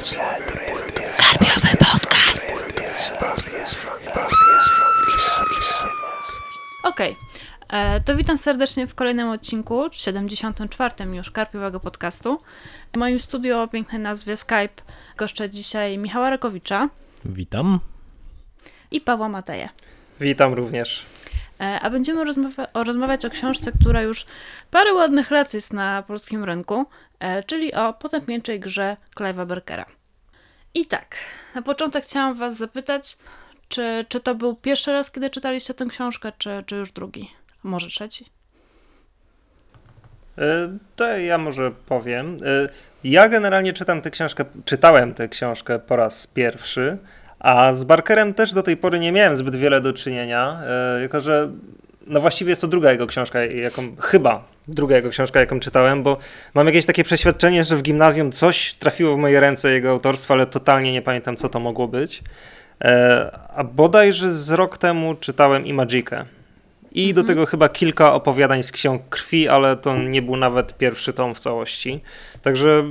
Karpiowy podcast. Okej, okay. to witam serdecznie w kolejnym odcinku, 74. już Karpiowego podcastu. W moim studio o pięknej nazwie Skype goszczę dzisiaj Michała Rakowicza. Witam. I Pawła Mateja. Witam również. E, a będziemy rozmawia rozmawiać o książce, która już parę ładnych lat jest na polskim rynku, e, czyli o potępieńczej grze Clive'a Berkera. I tak, na początek chciałam Was zapytać, czy, czy to był pierwszy raz, kiedy czytaliście tę książkę, czy, czy już drugi, a może trzeci? E, to ja może powiem. Ja generalnie czytam tę książkę, czytałem tę książkę po raz pierwszy. A z Barkerem też do tej pory nie miałem zbyt wiele do czynienia, e, jako że no właściwie jest to druga jego książka, jaką, chyba druga jego książka, jaką czytałem, bo mam jakieś takie przeświadczenie, że w gimnazjum coś trafiło w moje ręce jego autorstwa, ale totalnie nie pamiętam, co to mogło być. E, a bodajże z rok temu czytałem. I mhm. do tego chyba kilka opowiadań z ksiąg krwi, ale to nie był nawet pierwszy tom w całości. Także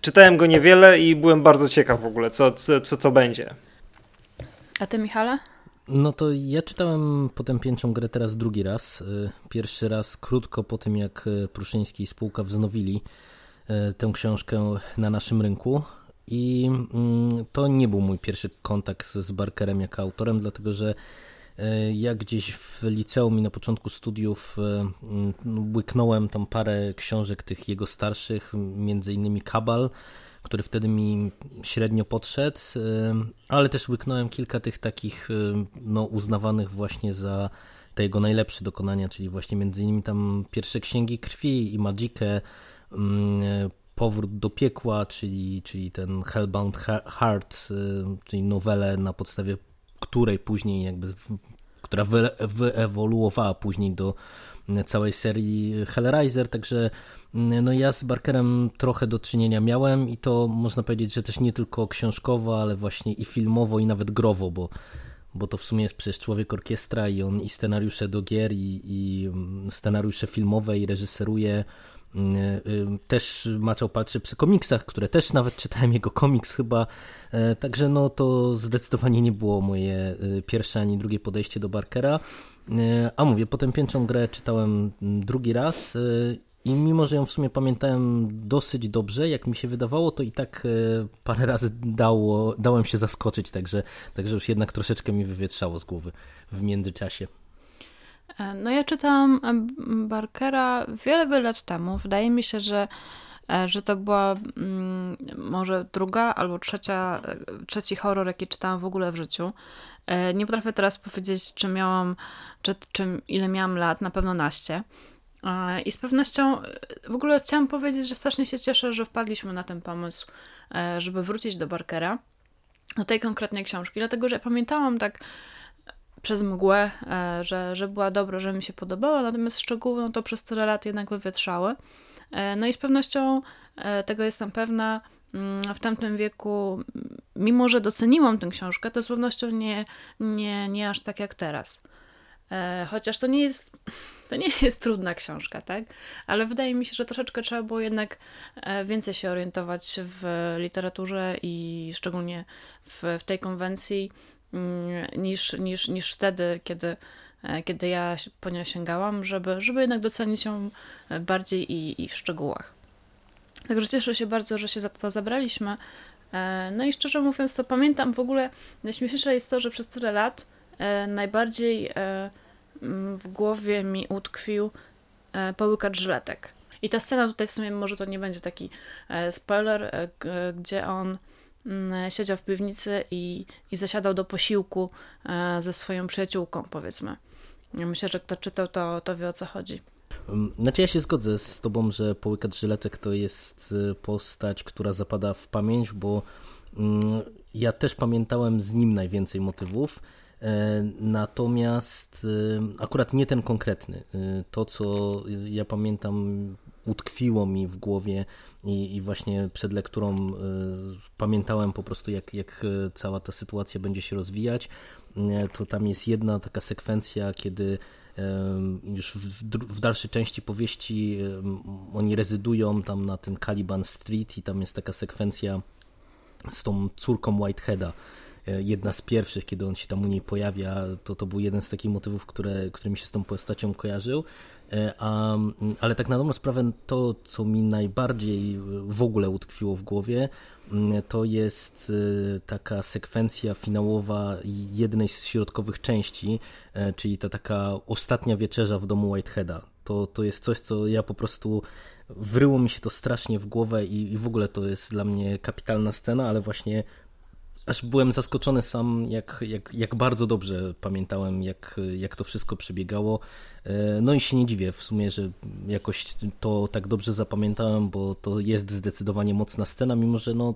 Czytałem go niewiele i byłem bardzo ciekaw w ogóle, co, co, co, co będzie. A ty, Michale? No to ja czytałem Potępieńczą grę teraz drugi raz. Y, pierwszy raz krótko po tym, jak y, Pruszyński i spółka wznowili y, tę książkę na naszym rynku. I mm, to nie był mój pierwszy kontakt z Barkerem jako autorem, dlatego że ja gdzieś w liceum i na początku studiów e, łyknąłem tam parę książek tych jego starszych, między innymi Kabal, który wtedy mi średnio podszedł, e, ale też łyknąłem kilka tych takich no, uznawanych właśnie za te jego najlepsze dokonania, czyli właśnie między innymi tam pierwsze księgi krwi i Magikę, Powrót do piekła, czyli, czyli ten Hellbound Heart, czyli nowelę na podstawie której później jakby, która wyewoluowała później do całej serii Hellraiser, także no ja z Barkerem trochę do czynienia miałem i to można powiedzieć, że też nie tylko książkowo, ale właśnie i filmowo i nawet growo, bo, bo to w sumie jest przecież człowiek orkiestra i on i scenariusze do gier i, i scenariusze filmowe i reżyseruje też maczał palce przy komiksach, które też nawet czytałem jego komiks chyba, e, także no to zdecydowanie nie było moje y, pierwsze ani drugie podejście do Barkera. E, a mówię, potem pięczą grę czytałem drugi raz e, i mimo, że ją w sumie pamiętałem dosyć dobrze, jak mi się wydawało, to i tak parę razy dało, dałem się zaskoczyć, także, także już jednak troszeczkę mi wywietrzało z głowy w międzyczasie. E, no ja czytałam e, Barkera wiele, wiele lat temu. Wydaje mi się, że, e, że to była mm, może druga albo trzecia, trzeci horror, jaki czytałam w ogóle w życiu. Nie potrafię teraz powiedzieć, czy miałam, czy, czy ile miałam lat, na pewno naście. I z pewnością w ogóle chciałam powiedzieć, że strasznie się cieszę, że wpadliśmy na ten pomysł, żeby wrócić do Barkera, do tej konkretnej książki, dlatego że pamiętałam tak przez mgłę, e, że, że była dobra, że mi się podobała, natomiast szczegóły no to przez tyle lat jednak wywietrzały. E, no i z pewnością e, tego jestem pewna, mm, w tamtym wieku, mimo że doceniłam tę książkę, to z pewnością nie, nie, nie aż tak jak teraz. Chociaż to nie jest, to nie jest trudna książka, tak? Ale wydaje mi się, że troszeczkę trzeba było jednak więcej się orientować w literaturze i szczególnie w, w tej konwencji, Mm, niż, niż, niż wtedy, kiedy, e, kiedy ja po nią sięgałam, żeby, żeby jednak docenić ją bardziej i, i w szczegółach. Także cieszę się bardzo, że się za to zabraliśmy. E, no i szczerze mówiąc, to pamiętam w ogóle, najśmieszniejsze jest to, że przez tyle lat e, najbardziej mm, w głowie mi utkwił połykacz żyletek. I ta scena tutaj w sumie może to nie będzie taki spoiler, gdzie on Mm, siedział w piwnicy i, i zasiadał do posiłku e, ze swoją przyjaciółką, powiedzmy. Myślę, że kto czytał, to, to wie o co chodzi. Mm, znaczy ja się zgodzę z tobą, że Połykacz Żyletek to jest e, postać, która zapada w pamięć, bo mm, ja też pamiętałem z nim najwięcej motywów, e, natomiast akurat nie ten konkretny. To, co ja pamiętam, utkwiło mi w głowie i, i właśnie przed lekturą y, pamiętałem po prostu, jak, jak e, cała ta sytuacja będzie się rozwijać. Y, to tam jest jedna taka sekwencja, kiedy już w, w, dalszej części powieści oni rezydują tam na tym Caliban Street i tam jest taka sekwencja z tą córką Whiteheada jedna z pierwszych, kiedy on się tam u niej pojawia, to to był jeden z takich motywów, które, który mi się z tą postacią kojarzył. A, ale tak na dobrą sprawę to, co mi najbardziej w ogóle utkwiło w głowie, to jest taka sekwencja finałowa jednej z środkowych części, czyli ta taka ostatnia wieczerza w domu Whiteheada. To, to jest coś, co ja po prostu wryło mi się to strasznie w głowę i, i w ogóle to jest dla mnie kapitalna scena, ale właśnie aż byłem zaskoczony sam, jak, jak, jak bardzo dobrze pamiętałem, jak, jak to wszystko przebiegało. E, no i się nie dziwię w sumie, że jakoś to tak dobrze zapamiętałem, bo to jest zdecydowanie mocna scena, mimo że no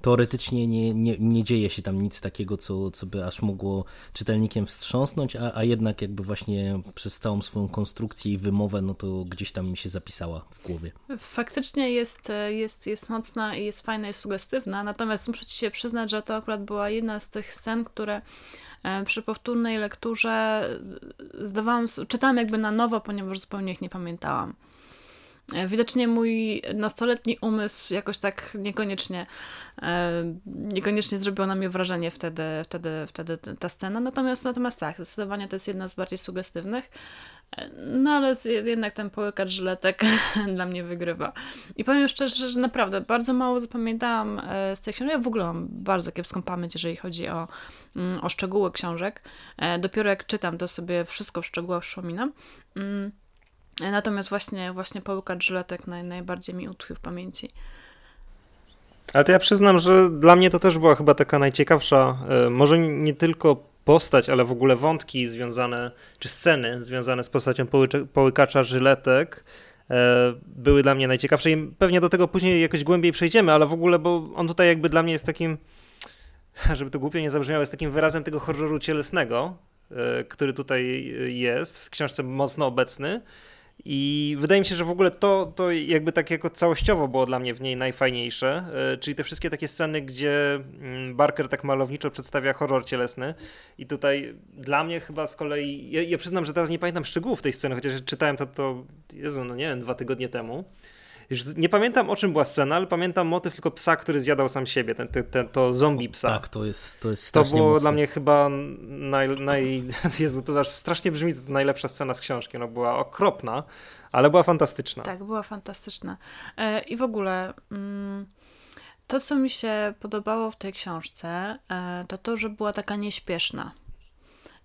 teoretycznie nie, nie, nie dzieje się tam nic takiego, co, co by aż mogło czytelnikiem wstrząsnąć, a, a jednak jakby właśnie przez całą swoją konstrukcję i wymowę, no to gdzieś tam mi się zapisała w głowie. Faktycznie jest, jest, jest mocna i jest fajna, jest sugestywna, natomiast muszę ci się przyznać, że to akurat była jedna z tych scen, które przy powtórnej lekturze zdawałam, czytałam jakby na nowo, ponieważ zupełnie ich nie pamiętałam. E, widocznie mój nastoletni umysł jakoś tak niekoniecznie, e, niekoniecznie zrobiła na mnie wrażenie wtedy, wtedy, wtedy ta scena. Natomiast, natomiast tak, zdecydowanie to jest jedna z bardziej sugestywnych. E, no ale jednak ten połykacz żyletek dla mnie wygrywa. I powiem szczerze, że naprawdę bardzo mało zapamiętałam z tej książki. Ja w ogóle mam bardzo kiepską pamięć, jeżeli chodzi o, mm, o szczegóły książek. Dopiero jak czytam, to sobie wszystko w szczegółach przypominam. Mm. Natomiast właśnie, właśnie połykacz żyletek naj, najbardziej mi utkwił w pamięci. Ale to ja przyznam, że dla mnie to też była chyba taka najciekawsza, e, może nie tylko postać, ale w ogóle wątki związane, czy sceny związane z postacią połykacza żyletek e, były dla mnie najciekawsze i pewnie do tego później jakoś głębiej przejdziemy, ale w ogóle, bo on tutaj jakby dla mnie jest takim, żeby to głupio nie zabrzmiało, jest takim wyrazem tego horroru cielesnego, e, który tutaj jest w książce mocno obecny i wydaje mi się, że w ogóle to, to jakby tak jako całościowo było dla mnie w niej najfajniejsze, e, czyli te wszystkie takie sceny, gdzie mm, Barker tak malowniczo przedstawia horror cielesny. I tutaj dla mnie chyba z kolei, ja, ja przyznam, że teraz nie pamiętam szczegółów tej sceny, chociaż czytałem to, to Jezu, no nie wiem, dwa tygodnie temu, już nie pamiętam o czym była scena, ale pamiętam motyw tylko psa, który zjadał sam siebie, ten, ten, ten to zombie psa. tak, to jest To, jest to było mocne. dla mnie chyba naj, naj... Jezu, to aż strasznie brzmi, to najlepsza scena z książki. No była okropna, ale była fantastyczna. Tak, była fantastyczna. E, I w ogóle... Mm... To, co mi się podobało w tej książce, e, to to, że była taka nieśpieszna.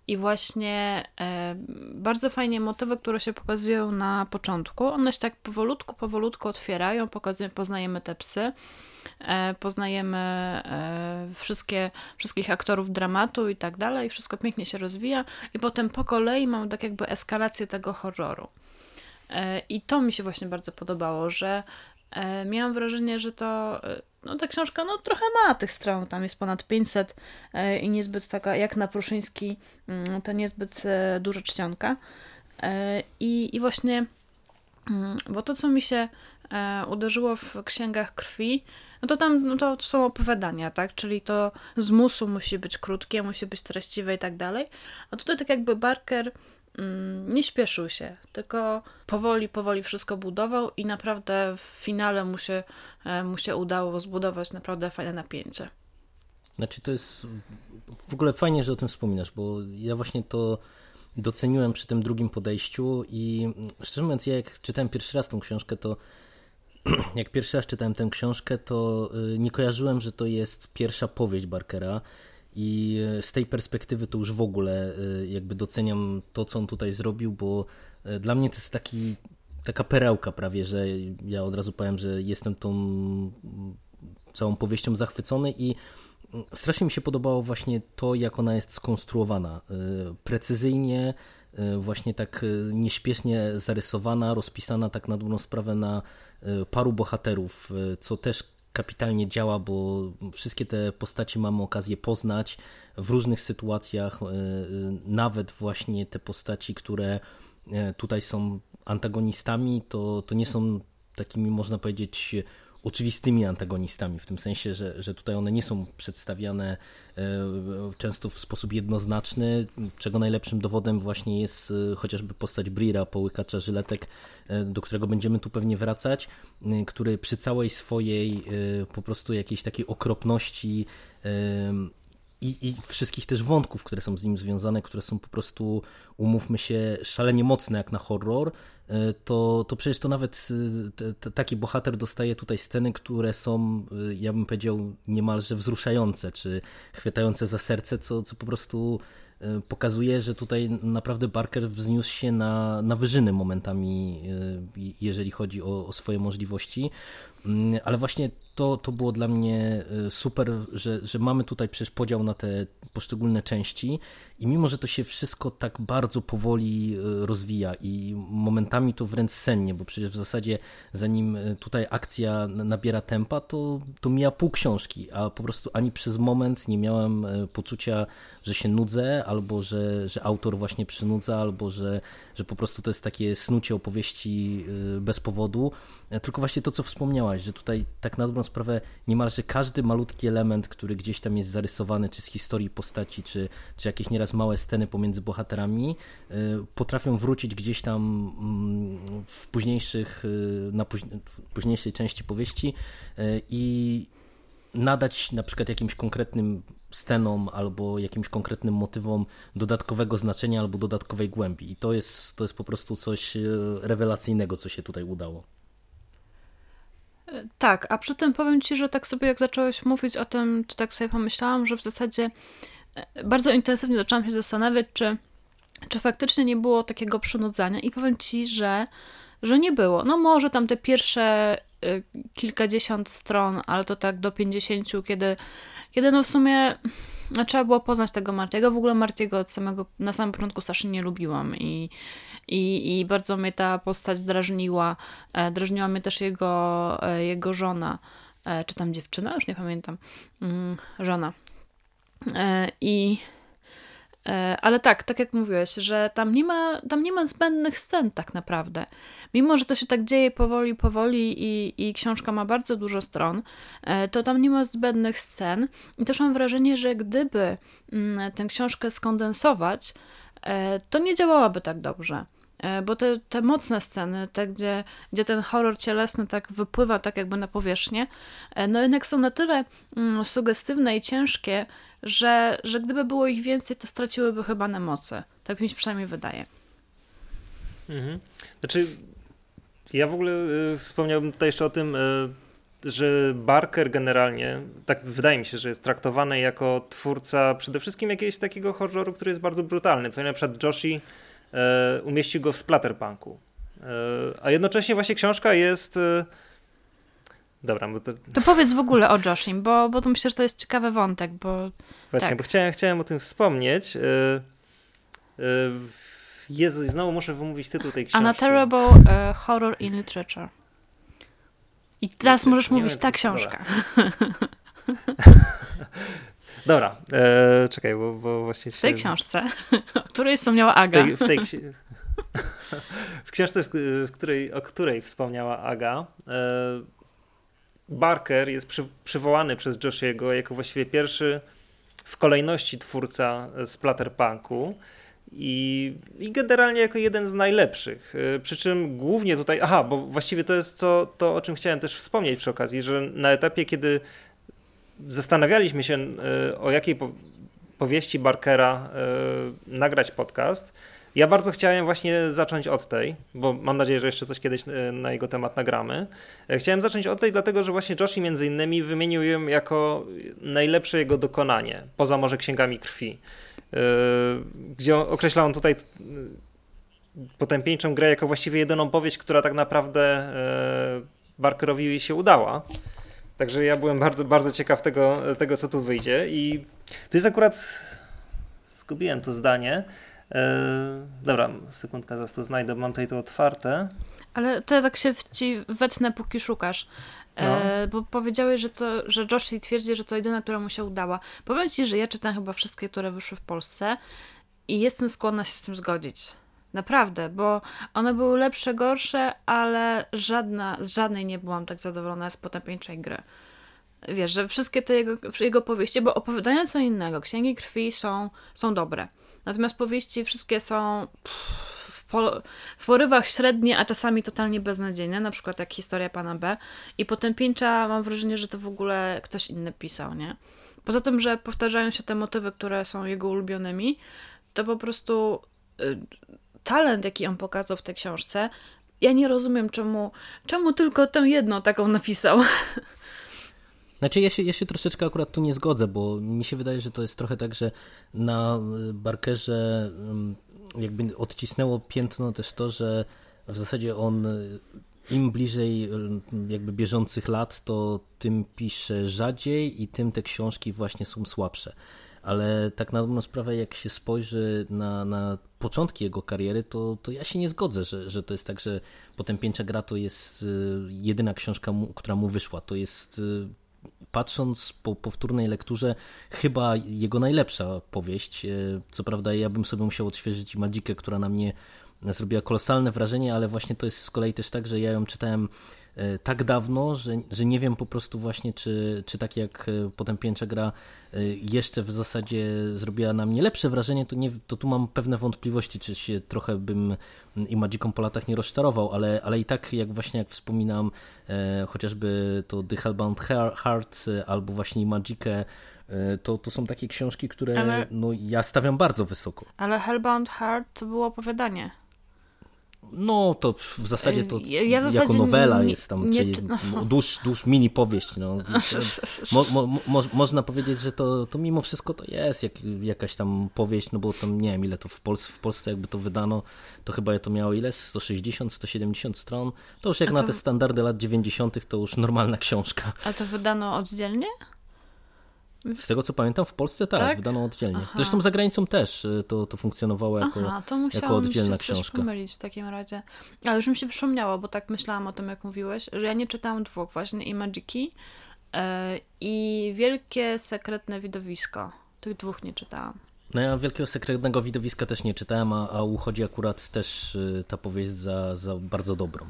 I właśnie e, bardzo fajnie motywy, które się pokazują na początku, one się tak powolutku, powolutku otwierają, pokazują, poznajemy te psy, e, poznajemy e, wszystkie, wszystkich aktorów dramatu i tak dalej, wszystko pięknie się rozwija. I potem po kolei mamy tak jakby eskalację tego horroru. I to mi się właśnie bardzo podobało, że miałam wrażenie, że to no ta książka no trochę ma tych stron, tam jest ponad 500 e, i niezbyt taka, jak na Pruszyński, mm, to niezbyt e, duża czcionka. E, I, I właśnie, mm, bo to, co mi się uderzyło w księgach krwi, no to tam no to są opowiadania, tak? Czyli to z musu musi być krótkie, musi być treściwe i tak dalej. A tutaj tak jakby Barker nie śpieszył się, tylko powoli, powoli wszystko budował i naprawdę w finale mu się, e, mu się udało zbudować naprawdę fajne napięcie. Znaczy to jest w ogóle fajnie, że o tym wspominasz, bo ja właśnie to doceniłem przy tym drugim podejściu i szczerze mówiąc, ja jak czytałem pierwszy raz tą książkę, to jak pierwszy raz czytałem tę książkę, to y, nie kojarzyłem, że to jest pierwsza powieść Barkera i e, z tej perspektywy to już w ogóle e, jakby doceniam to, co on tutaj zrobił, bo e, dla mnie to jest taki, taka perełka prawie, że ja od razu powiem, że jestem tą całą powieścią zachwycony i strasznie mi się podobało właśnie to, jak ona jest skonstruowana. Precyzyjnie, właśnie tak nieśpiesznie zarysowana, rozpisana tak na dobrą sprawę na paru bohaterów, co też kapitalnie działa, bo wszystkie te postacie mamy okazję poznać w różnych sytuacjach, e, e, nawet właśnie te postaci, które e, tutaj są antagonistami, to, to nie są takimi, można powiedzieć, oczywistymi antagonistami, w tym sensie, że, że tutaj one nie są przedstawiane e, często w sposób jednoznaczny, czego najlepszym dowodem właśnie jest e, chociażby postać Brira, połykacza żyletek, e, do którego będziemy tu pewnie wracać, który przy całej swojej po prostu jakiejś takiej okropności i, i wszystkich też wątków, które są z nim związane, które są po prostu, umówmy się, szalenie mocne jak na horror, e, to, to przecież to nawet e, taki bohater dostaje tutaj sceny, które są, e, ja bym powiedział, niemalże wzruszające, czy chwytające za serce, co, co po prostu pokazuje, że tutaj naprawdę Barker wzniósł się na, na wyżyny momentami, jeżeli chodzi o, o swoje możliwości. Mm, ale właśnie to, to było dla mnie y, super, że, że mamy tutaj przecież podział na te poszczególne części i mimo, że to się wszystko tak bardzo powoli y, rozwija i momentami to wręcz sennie, bo przecież w zasadzie zanim y, tutaj akcja nabiera tempa, to, to mija pół książki, a po prostu ani przez moment nie miałem poczucia, że się nudzę, albo że, że autor właśnie przynudza, albo że, że po prostu to jest takie snucie opowieści bez powodu, tylko właśnie to, co wspomniałaś, że tutaj tak na dobrą sprawę niemalże każdy malutki element, który gdzieś tam jest zarysowany, czy z historii postaci, czy, czy jakieś nieraz małe sceny pomiędzy bohaterami, y, potrafią wrócić gdzieś tam mm, w późniejszych, y, na późniejszej części powieści y, i nadać na przykład jakimś konkretnym scenom albo jakimś konkretnym motywom dodatkowego znaczenia albo dodatkowej głębi. I to jest, to jest po prostu coś rewelacyjnego, co się tutaj udało. Tak, a przy tym powiem Ci, że tak sobie jak zacząłeś mówić o tym, to tak sobie pomyślałam, że w zasadzie e, bardzo intensywnie zaczęłam się zastanawiać, czy, czy faktycznie nie było takiego przynudzania i powiem Ci, że, że nie było. No może tam te pierwsze e, kilkadziesiąt stron, ale to tak do pięćdziesięciu, kiedy, kiedy no w sumie no, trzeba było poznać tego Martiego. W ogóle Martiego od samego, na samym początku strasznie nie lubiłam i, i, i bardzo mnie ta postać drażniła. E, drażniła mnie też jego, e, jego żona, e, czy tam dziewczyna, już nie pamiętam, mm, żona. I ale tak, tak jak mówiłeś, że tam nie, ma, tam nie ma zbędnych scen tak naprawdę. Mimo, że to się tak dzieje powoli, powoli i, i książka ma bardzo dużo stron, to tam nie ma zbędnych scen. I też mam wrażenie, że gdyby mm, tę książkę skondensować, to nie działałaby tak dobrze. E, bo te, te mocne sceny, te gdzie, gdzie ten horror cielesny tak wypływa tak jakby na powierzchnię, e, no jednak są na tyle mm, sugestywne i ciężkie, że, że gdyby było ich więcej, to straciłyby chyba na mocy. Tak mi się przynajmniej wydaje. Mhm. Znaczy, ja w ogóle y, wspomniałbym tutaj jeszcze o tym, y, że Barker generalnie, tak wydaje mi się, że jest traktowany jako twórca przede wszystkim jakiegoś takiego horroru, który jest bardzo brutalny, co na przykład Joshi E, umieścił go w Splatterpunku. E, a jednocześnie właśnie książka jest... E, dobra, bo to... To powiedz w ogóle o Joshim, bo, bo to myślę, że to jest ciekawy wątek, bo... Właśnie, tak. bo chciałem, chciałem o tym wspomnieć. Jezu, znowu muszę wymówić tytuł tej książki. A Terrible uh, Horror in Literature. I teraz możesz nie mówić wiem, ta książka. Dobra, e, czekaj, bo, bo właśnie... W tej książce, o której wspomniała Aga. W, tej, w, tej, w książce, w której, o której wspomniała Aga, e, Barker jest przy, przywołany przez Joshiego jako właściwie pierwszy w kolejności twórca Splatterpunku i, i generalnie jako jeden z najlepszych. E, przy czym głównie tutaj, aha, bo właściwie to jest co, to, o czym chciałem też wspomnieć przy okazji, że na etapie, kiedy zastanawialiśmy się, e, o jakiej powieści Barkera e, nagrać podcast. Ja bardzo chciałem właśnie zacząć od tej, bo mam nadzieję, że jeszcze coś kiedyś e, na jego temat nagramy. Chciałem zacząć od tej, dlatego że właśnie Joshi między innymi wymienił ją jako najlepsze jego dokonanie, poza może księgami krwi, gdzie określał on tutaj potępieńczą grę jako właściwie jedyną powieść, która tak naprawdę Barkerowi się udała. Także ja byłem bardzo, bardzo ciekaw tego, tego, co tu wyjdzie. I to jest akurat. Zgubiłem to zdanie. Eee, dobra, sekundka, zaraz to znajdę, mam tutaj to otwarte. Ale to ja tak się ci wetnę, póki szukasz. E, no. bo powiedziałeś, że, to, że Joshi twierdzi, że to jedyna, która mu się udała. Powiem ci, że ja czytam chyba wszystkie, które wyszły w Polsce i jestem skłonna się z tym zgodzić. Naprawdę, bo one były lepsze, gorsze, ale żadna, z żadnej nie byłam tak zadowolona z potępieńczej gry. Wiesz, że wszystkie te jego, jego powieści, bo opowiadania co innego, Księgi Krwi są, są dobre. Natomiast powieści wszystkie są w, po, w porywach średnie, a czasami totalnie beznadziejne, na przykład jak historia pana B. I Potępieńcza mam wrażenie, że to w ogóle ktoś inny pisał, nie? Poza tym, że powtarzają się te motywy, które są jego ulubionymi, to po prostu y, talent, jaki on pokazał w tej książce, ja nie rozumiem, czemu, czemu tylko tę jedną taką napisał. Znaczy ja się, ja się troszeczkę akurat tu nie zgodzę, bo mi się wydaje, że to jest trochę tak, że na Barkerze jakby odcisnęło piętno też to, że w zasadzie on im bliżej jakby bieżących lat, to tym pisze rzadziej i tym te książki właśnie są słabsze. Ale tak na dobrą sprawę, jak się spojrzy na, na początki jego kariery, to, to ja się nie zgodzę, że, że to jest tak, że Potępieńcza gra to jest y, jedyna książka, która mu wyszła. To jest y, patrząc po powtórnej lekturze, chyba jego najlepsza powieść. Y, co prawda, ja bym sobie musiał odświeżyć Magikę, która na mnie zrobiła kolosalne wrażenie, ale właśnie to jest z kolei też tak, że ja ją czytałem e, tak dawno, że, że nie wiem po prostu właśnie, czy, czy tak jak e, Potępieńcza gra e, jeszcze w zasadzie zrobiła na mnie lepsze wrażenie, to, nie, to tu mam pewne wątpliwości, czy się trochę bym i Magiką po latach nie rozczarował, ale, ale i tak jak właśnie jak wspominam e, chociażby to The Hellbound Heart albo właśnie Magikę to, to są takie książki, które ale, no, ja stawiam bardzo wysoko. Ale Hellbound Heart to było opowiadanie. No, to w zasadzie to ja w zasadzie jako nowela jest tam, nie, czyli no. dłuż, dłuż mini powieść. No. Mo, mo, mo, można powiedzieć, że to, to mimo wszystko to jest jak, jakaś tam powieść, no bo tam nie wiem ile to w Polsce, w Polsce jakby to wydano, to chyba to miało ile? 160, 170 stron? To już jak to... na te standardy lat 90. to już normalna książka. A to wydano oddzielnie? Z tego co pamiętam, w Polsce tak, tak? wydano oddzielnie. Aha. Zresztą za granicą też y, to, to funkcjonowało jako, Aha, to jako oddzielna się książka. pomylić w takim razie. Ale już mi się przypomniało, bo tak myślałam o tym, jak mówiłeś, że ja nie czytałam dwóch właśnie, i Magiki yy, i Wielkie Sekretne Widowisko. Tych dwóch nie czytałam. No ja Wielkiego Sekretnego Widowiska też nie czytałem, a, a uchodzi akurat też y, ta powieść za, za bardzo dobrą.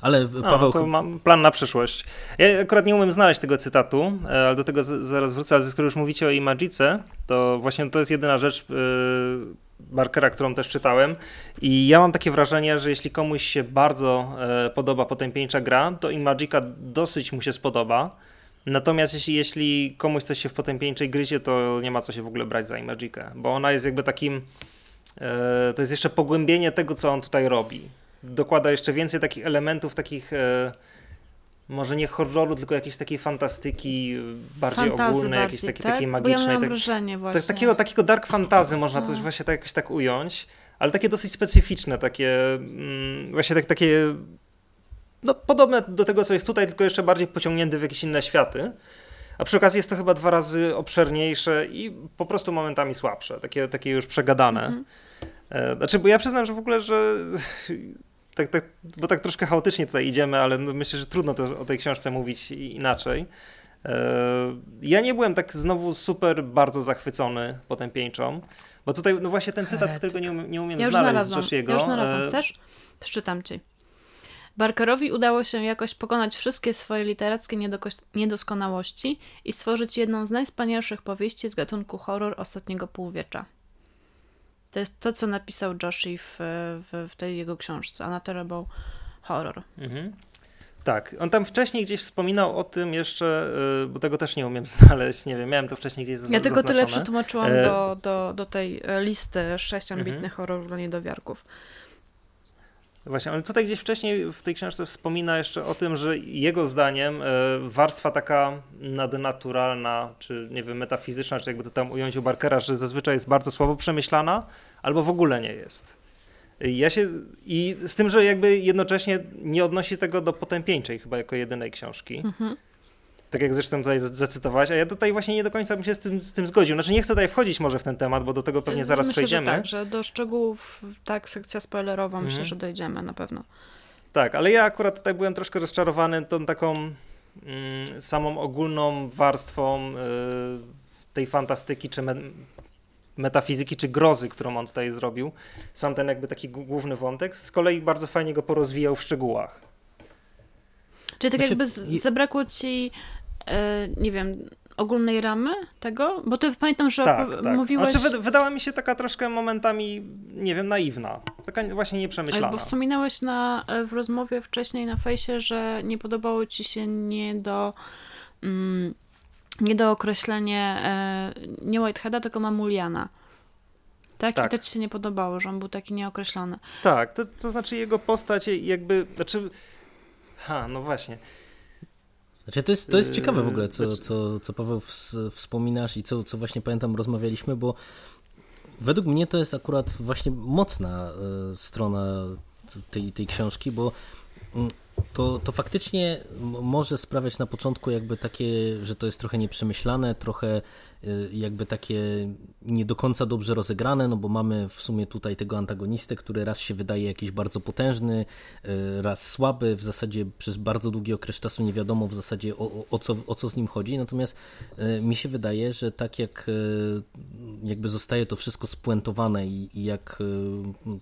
Ale Paweł... to mam plan na przyszłość. Ja akurat nie umiem znaleźć tego cytatu, e, ale do tego zaraz wrócę, ale skoro już mówicie o Imagice, to właśnie to jest jedyna rzecz Barkera, którą też czytałem i ja mam takie wrażenie, że jeśli komuś się bardzo yy, podoba potępieńcza gra, to Imagica dosyć mu się spodoba. Natomiast jeśli, jeśli komuś coś się w potępieńczej gryzie, to nie ma co się w ogóle brać za Imagikę, bo ona jest jakby takim, to jest jeszcze pogłębienie tego, co on tutaj robi dokłada jeszcze więcej takich elementów, takich e, może nie horroru, tylko jakiejś takiej fantastyki bardziej Fantazy ogólnej, bardziej, jakiejś tak? takiej magicznej. Bo ja tak, wrażenie właśnie. Tak, takiego, takiego dark fantazy można no. właśnie tak jakoś tak ująć, ale takie dosyć specyficzne, takie mm, właśnie tak, takie no, podobne do tego, co jest tutaj, tylko jeszcze bardziej pociągnięte w jakieś inne światy. A przy okazji jest to chyba dwa razy obszerniejsze i po prostu momentami słabsze, takie, takie już przegadane. Mm -hmm. Znaczy, bo ja przyznam, że w ogóle, że tak, tak, bo tak troszkę chaotycznie tutaj idziemy, ale no myślę, że trudno o tej książce mówić inaczej. E, ja nie byłem tak znowu super bardzo zachwycony potępieńczą, bo tutaj no właśnie ten cytat, którego nie, umiem, nie umiem ja znaleźć z Joshiego. Ja już znalazłam, e, chcesz? Przeczytam ci. Barkerowi udało się jakoś pokonać wszystkie swoje literackie niedoskonałości i stworzyć jedną z najwspanialszych powieści z gatunku horror ostatniego półwiecza. To jest to, co napisał Joshi w, w, w tej jego książce, Unaterable Horror. Mhm. Tak, on tam wcześniej gdzieś wspominał o tym jeszcze, y, bo tego też nie umiem znaleźć, nie wiem, miałem to wcześniej gdzieś zaznaczone. Ja tylko tyle przetłumaczyłam e... do, do, do tej listy sześć ambitnych mhm. horrorów dla niedowiarków. Właśnie, ale tutaj gdzieś wcześniej w tej książce wspomina jeszcze o tym, że jego zdaniem e, warstwa taka nadnaturalna, czy nie wiem, metafizyczna, czy jakby to tam ująć u Barkera, że zazwyczaj jest bardzo słabo przemyślana, albo w ogóle nie jest. Ja się, I z tym, że jakby jednocześnie nie odnosi tego do potępieńczej chyba jako jedynej książki. Mhm. Tak jak zresztą tutaj zacytowałaś, a ja tutaj właśnie nie do końca bym się z tym, z tym zgodził. Znaczy nie chcę tutaj wchodzić może w ten temat, bo do tego pewnie zaraz myślę, przejdziemy. Że tak, że do szczegółów, tak, sekcja spoilerowa, mhm. myślę, że dojdziemy na pewno. Tak, ale ja akurat tutaj byłem troszkę rozczarowany tą taką mm, samą ogólną warstwą y, tej fantastyki, czy metafizyki czy grozy, którą on tutaj zrobił. Sam ten jakby taki główny wątek. Z kolei bardzo fajnie go porozwijał w szczegółach. Czyli tak znaczy, jakby z, zabrakło ci, e, nie wiem, ogólnej ramy tego? Bo ty pamiętam, że tak, tak. mówiłeś... Znaczy, wydała mi się taka troszkę momentami, nie wiem, naiwna. Taka właśnie nieprzemyślana. Bo wspominałeś na, e, w rozmowie wcześniej na fejsie, że nie podobało ci się nie do... Mm, nie do określenie e, nie Whiteheada, tylko Mamuliana. Tak? tak? I to ci się nie podobało, że on był taki nieokreślony. Tak, to, to znaczy jego postać jakby, znaczy, ha, no właśnie. Znaczy to jest, to jest ciekawe w ogóle, co, znaczy- co, co Paweł wspominasz i co, co właśnie pamiętam rozmawialiśmy, bo według mnie to jest akurat właśnie mocna e, strona tej, tej książki, bo mm, to, to faktycznie może sprawiać na początku jakby takie, że to jest trochę nieprzemyślane, trochę y, jakby takie nie do końca dobrze rozegrane, no bo mamy w sumie tutaj tego antagonistę, który raz się wydaje jakiś bardzo potężny, y, raz słaby, w zasadzie przez bardzo długi okres czasu nie wiadomo w zasadzie o, o, co, o co z nim chodzi, natomiast y, mi się wydaje, że tak jak jakby zostaje to wszystko spuentowane i, i jak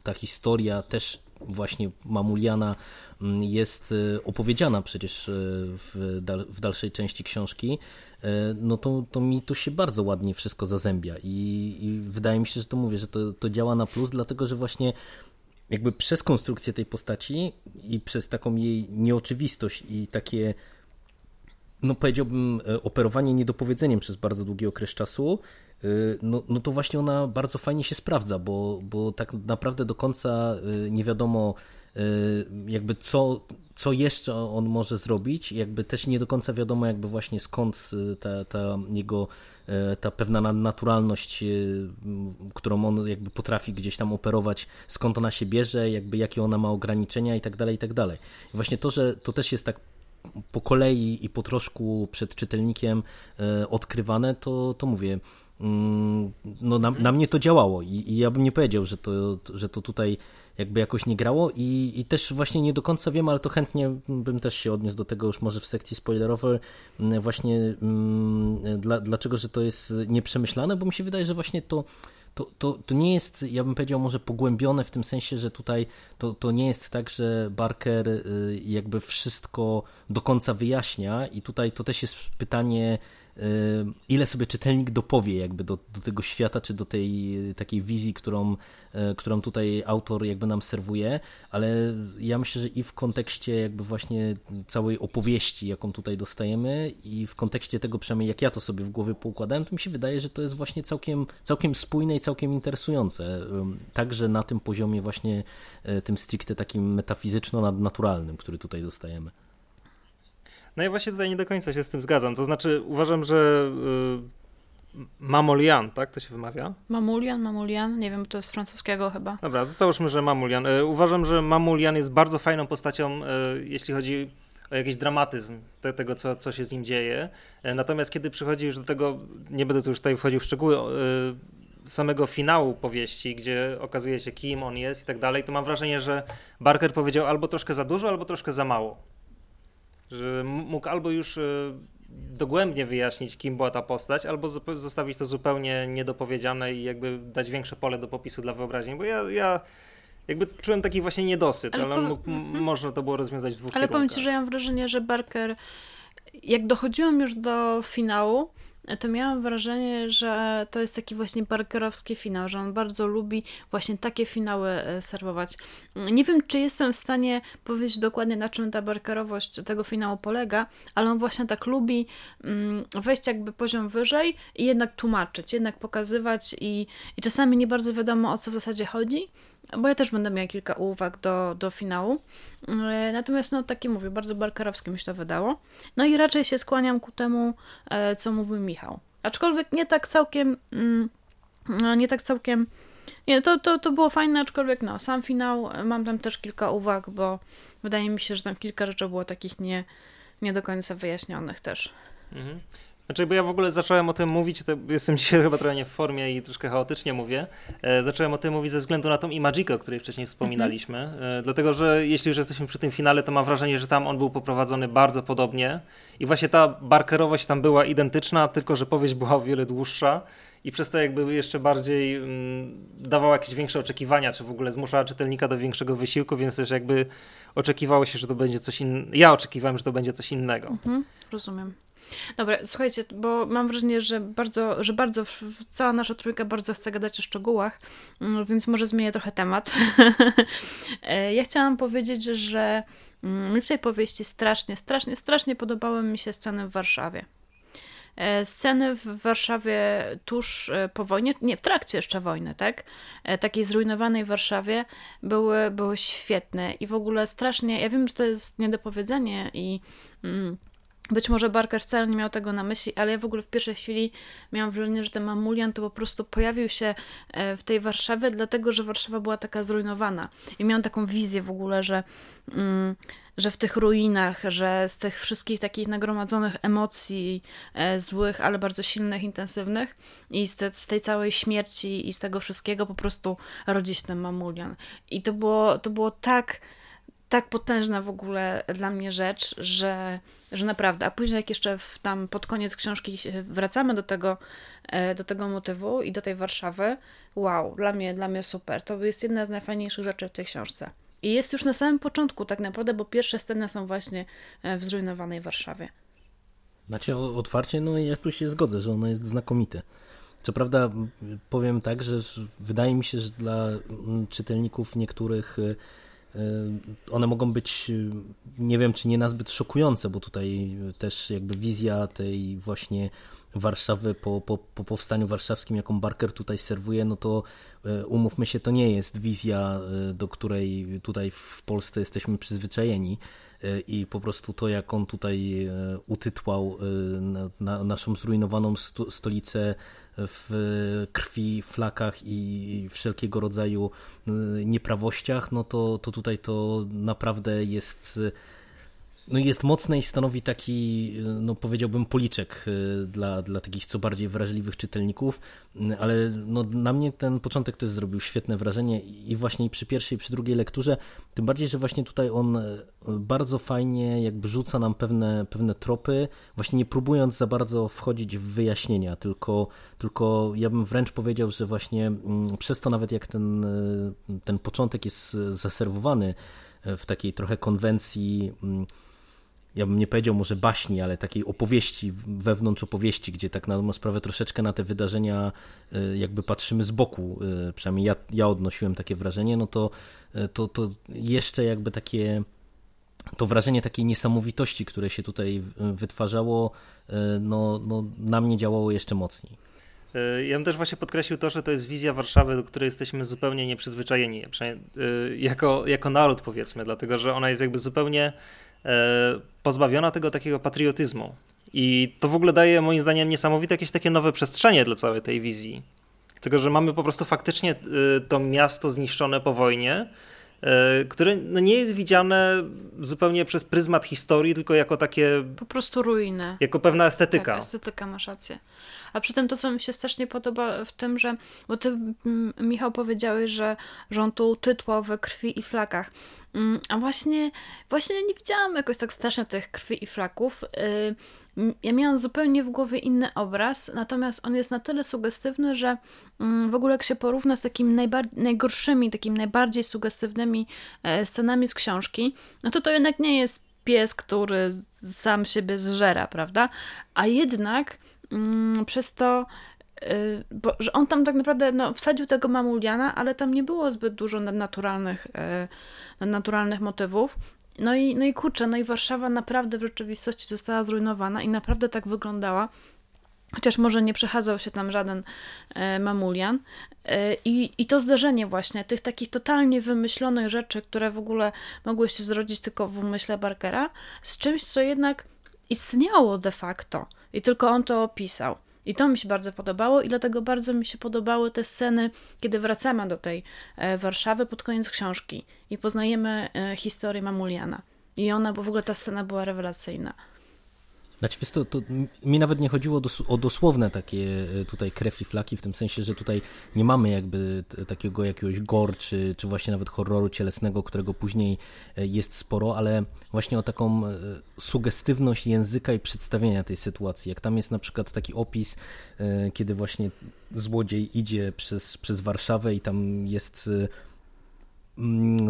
ta historia też właśnie Mamuliana jest e, opowiedziana przecież e, w, dal, w dalszej części książki, e, no to, to mi to się bardzo ładnie wszystko zazębia i, i wydaje mi się, że to mówię, że to, to działa na plus, dlatego że właśnie jakby przez konstrukcję tej postaci i przez taką jej nieoczywistość i takie no powiedziałbym operowanie niedopowiedzeniem przez bardzo długi okres czasu Y, no, no to właśnie ona bardzo fajnie się sprawdza, bo, bo tak naprawdę do końca y, nie wiadomo y, jakby co, co jeszcze on może zrobić, jakby też nie do końca wiadomo jakby właśnie skąd ta, ta jego ta pewna naturalność, którą on jakby potrafi gdzieś tam operować, skąd ona się bierze, jakby jakie ona ma ograniczenia i tak dalej, i tak dalej. Właśnie to, że to też jest tak po kolei i po troszku przed czytelnikiem odkrywane, to, to mówię, Mm, no na, na, mnie to działało I, i, ja bym nie powiedział, że to, że to tutaj jakby jakoś nie grało I, i też właśnie nie do końca wiem, ale to chętnie bym też się odniósł do tego już może w sekcji spoilerowej właśnie mm, dla, dlaczego, że to jest nieprzemyślane, bo mi się wydaje, że właśnie to to, to, to nie jest, ja bym powiedział, może pogłębione w tym sensie, że tutaj to, to nie jest tak, że Barker y, jakby wszystko do końca wyjaśnia i tutaj to też jest pytanie ile sobie czytelnik dopowie jakby do, do tego świata, czy do tej takiej wizji, którą, y, którą tutaj autor jakby nam serwuje, ale ja myślę, że i w kontekście jakby właśnie całej opowieści, jaką tutaj dostajemy i w kontekście tego przynajmniej jak ja to sobie w głowie poukładałem, to mi się wydaje, że to jest właśnie całkiem, całkiem spójne i całkiem interesujące. Także na tym poziomie właśnie y, tym stricte takim metafizyczno-nadnaturalnym, który tutaj dostajemy. No ja właśnie tutaj nie do końca się z tym zgadzam. To znaczy uważam, że y, Mamolian, tak to się wymawia? Mamulian, Mamulian, nie wiem, to jest francuskiego chyba. Dobra, to załóżmy, że Mamulian. Y, uważam, że Mamulian jest bardzo fajną postacią, y, jeśli chodzi o jakiś dramatyzm te, tego, co, co się z nim dzieje. Natomiast kiedy przychodzi już do tego, nie będę tu już tutaj wchodził w szczegóły, samego finału powieści, gdzie okazuje się, kim on jest i tak dalej, to mam wrażenie, że Barker powiedział albo troszkę za dużo, albo troszkę za mało że mógł albo już e, dogłębnie wyjaśnić, kim była ta postać, albo zostawić to zupełnie niedopowiedziane i jakby dać większe pole do popisu dla wyobraźni, bo ja, ja jakby czułem taki właśnie niedosyt, ale, ale mógł, mhm. można to było rozwiązać w dwóch Ale powiem ci, że ja mam wrażenie, że Barker, jak dochodziłam już do finału, to miałam wrażenie, że to jest taki właśnie barkerowski finał, że on bardzo lubi właśnie takie finały e, serwować. Nie wiem, czy jestem w stanie powiedzieć dokładnie, na czym ta barkerowość tego finału polega, ale on właśnie tak lubi mm, wejść jakby poziom wyżej i jednak tłumaczyć, jednak pokazywać i, i czasami nie bardzo wiadomo, o co w zasadzie chodzi, bo ja też będę miała kilka uwag do, do finału. E, natomiast, no, taki mówię, bardzo barkerowskie mi się to wydało. No i raczej się skłaniam ku temu, e, co mówił Michał. Aczkolwiek nie tak całkiem, mm, no, nie tak całkiem, nie, to, to, to było fajne, aczkolwiek no, sam finał, e, mam tam też kilka uwag, bo wydaje mi się, że tam kilka rzeczy było takich nie, nie do końca wyjaśnionych też. Mhm. Znaczy, bo ja w ogóle zacząłem o tym mówić, to jestem dzisiaj chyba trochę nie w formie i troszkę chaotycznie mówię. E, zacząłem o tym mówić ze względu na tą Imagikę, o której wcześniej wspominaliśmy. E, dlatego, że jeśli już jesteśmy przy tym finale, to mam wrażenie, że tam on był poprowadzony bardzo podobnie. I właśnie ta barkerowość tam była identyczna, tylko że powieść była o wiele dłuższa i przez to jakby jeszcze bardziej mm, dawała jakieś większe oczekiwania, czy w ogóle zmuszała czytelnika do większego wysiłku, więc też jakby oczekiwało się, że to będzie coś innego. Ja oczekiwałem, że to będzie coś innego. Mhm, rozumiem. Dobra, słuchajcie, bo mam wrażenie, że bardzo, że bardzo cała nasza trójka bardzo chce gadać o szczegółach, mm, więc może zmienię trochę temat. E, ja chciałam powiedzieć, że mm, mi w tej powieści strasznie, strasznie, strasznie podobały mi się sceny w Warszawie. E, sceny w Warszawie tuż e, po wojnie, nie, w trakcie jeszcze wojny, tak? Takiej zrujnowanej Warszawie były, były świetne i w ogóle strasznie, ja wiem, że to jest niedopowiedzenie i mm, być może Barker wcale nie miał tego na myśli, ale ja w ogóle w pierwszej chwili miałam wrażenie, że ten Mamulian to po prostu pojawił się e, w tej Warszawie, dlatego że Warszawa była taka zrujnowana. I miałam taką wizję w ogóle, że, mm, że w tych ruinach, że z tych wszystkich takich nagromadzonych emocji e, złych, ale bardzo silnych, intensywnych i z, te, z, tej całej śmierci i z tego wszystkiego po prostu rodzi się ten Mamulian. I to było, to było tak tak potężna w ogóle dla mnie rzecz, że, że naprawdę. A później, jak jeszcze w, tam pod koniec książki wracamy do tego, e, do tego motywu i do tej Warszawy, wow, dla mnie, dla mnie super. To jest jedna z najfajniejszych rzeczy w tej książce. I jest już na samym początku, tak naprawdę, bo pierwsze sceny są właśnie e, w zrujnowanej Warszawie. Znaczy, otwarcie, no ja tu się zgodzę, że ono jest znakomite. Co prawda, powiem tak, że wydaje mi się, że dla czytelników niektórych Y, one mogą być, y, nie wiem czy nie nazbyt szokujące, bo tutaj też jakby wizja tej właśnie Warszawy po, po, po powstaniu warszawskim, jaką Barker tutaj serwuje, no to y, umówmy się, to nie jest wizja, do której tutaj w Polsce jesteśmy przyzwyczajeni i po prostu to, jak on tutaj utytłał na, na naszą zrujnowaną stolicę w krwi, flakach i wszelkiego rodzaju y, nieprawościach, no to, to tutaj to naprawdę jest no jest mocne i stanowi taki, no powiedziałbym, policzek y, dla, dla takich co bardziej wrażliwych czytelników, y, ale no na mnie ten początek też zrobił świetne wrażenie i właśnie przy pierwszej, przy drugiej lekturze, tym bardziej, że właśnie tutaj on y, bardzo fajnie jakby rzuca nam pewne, pewne tropy, właśnie nie próbując za bardzo wchodzić w wyjaśnienia, tylko, tylko ja bym wręcz powiedział, że właśnie mm, przez to nawet jak ten, ten początek jest zaserwowany w takiej trochę konwencji mm, ja bym nie powiedział może baśni, ale takiej opowieści, wewnątrz opowieści, gdzie tak na sprawę troszeczkę na te wydarzenia y, jakby patrzymy z boku, y, przynajmniej ja, ja odnosiłem takie wrażenie, no to, y, to, to jeszcze jakby takie to wrażenie takiej niesamowitości, które się tutaj wytwarzało, no, no, na mnie działało jeszcze mocniej. Ja bym też właśnie podkreślił to, że to jest wizja Warszawy, do której jesteśmy zupełnie nieprzyzwyczajeni, jako, jako naród powiedzmy, dlatego że ona jest jakby zupełnie pozbawiona tego takiego patriotyzmu. I to w ogóle daje moim zdaniem niesamowite jakieś takie nowe przestrzenie dla całej tej wizji. Tylko, że mamy po prostu faktycznie e, to miasto zniszczone po wojnie, e, które no nie jest widziane zupełnie przez pryzmat historii, tylko jako takie. Po prostu ruiny. Jako pewna estetyka. Tak, estetyka, masz rację. A przy tym to, co mi się strasznie podoba w tym, że, bo ty, Michał, powiedziałeś, że, tu tytło we krwi i flakach. Mm, a właśnie, właśnie nie widziałam jakoś tak strasznie tych krwi i flaków. Y, ja miałam zupełnie w głowie inny obraz, natomiast on jest na tyle sugestywny, że mm, w ogóle jak się porówna z takimi najgorszymi, takimi najbardziej sugestywnymi e, scenami z książki, no to to jednak nie jest pies, który sam siebie zżera, prawda? A jednak przez to y, bo, że on tam tak naprawdę no, wsadził tego mamuliana, ale tam nie było zbyt dużo nadnaturalnych, e, nadnaturalnych motywów. No i, no i kurczę, no i Warszawa naprawdę w rzeczywistości została zrujnowana i naprawdę tak wyglądała. Chociaż może nie przechadzał się tam żaden e, mamulian. I, I to zdarzenie właśnie tych takich totalnie wymyślonych rzeczy, które w ogóle mogły się zrodzić tylko w umyśle Barkera, z czymś, co jednak istniało de facto. I tylko on to opisał. I to mi się bardzo podobało, i dlatego bardzo mi się podobały te sceny, kiedy wracamy do tej e, Warszawy pod koniec książki i poznajemy e, historię Mamuliana. I ona, bo w ogóle ta scena była rewelacyjna. Znaczy, to, to mi nawet nie chodziło dos o dosłowne takie e, tutaj krew i flaki, w tym sensie, że tutaj nie mamy jakby takiego jakiegoś gore, czy, czy właśnie nawet horroru cielesnego, którego później e, jest sporo, ale właśnie o taką e, sugestywność języka i przedstawienia tej sytuacji. Jak tam jest na przykład taki opis, kiedy właśnie złodziej idzie przez, przez Warszawę i tam jest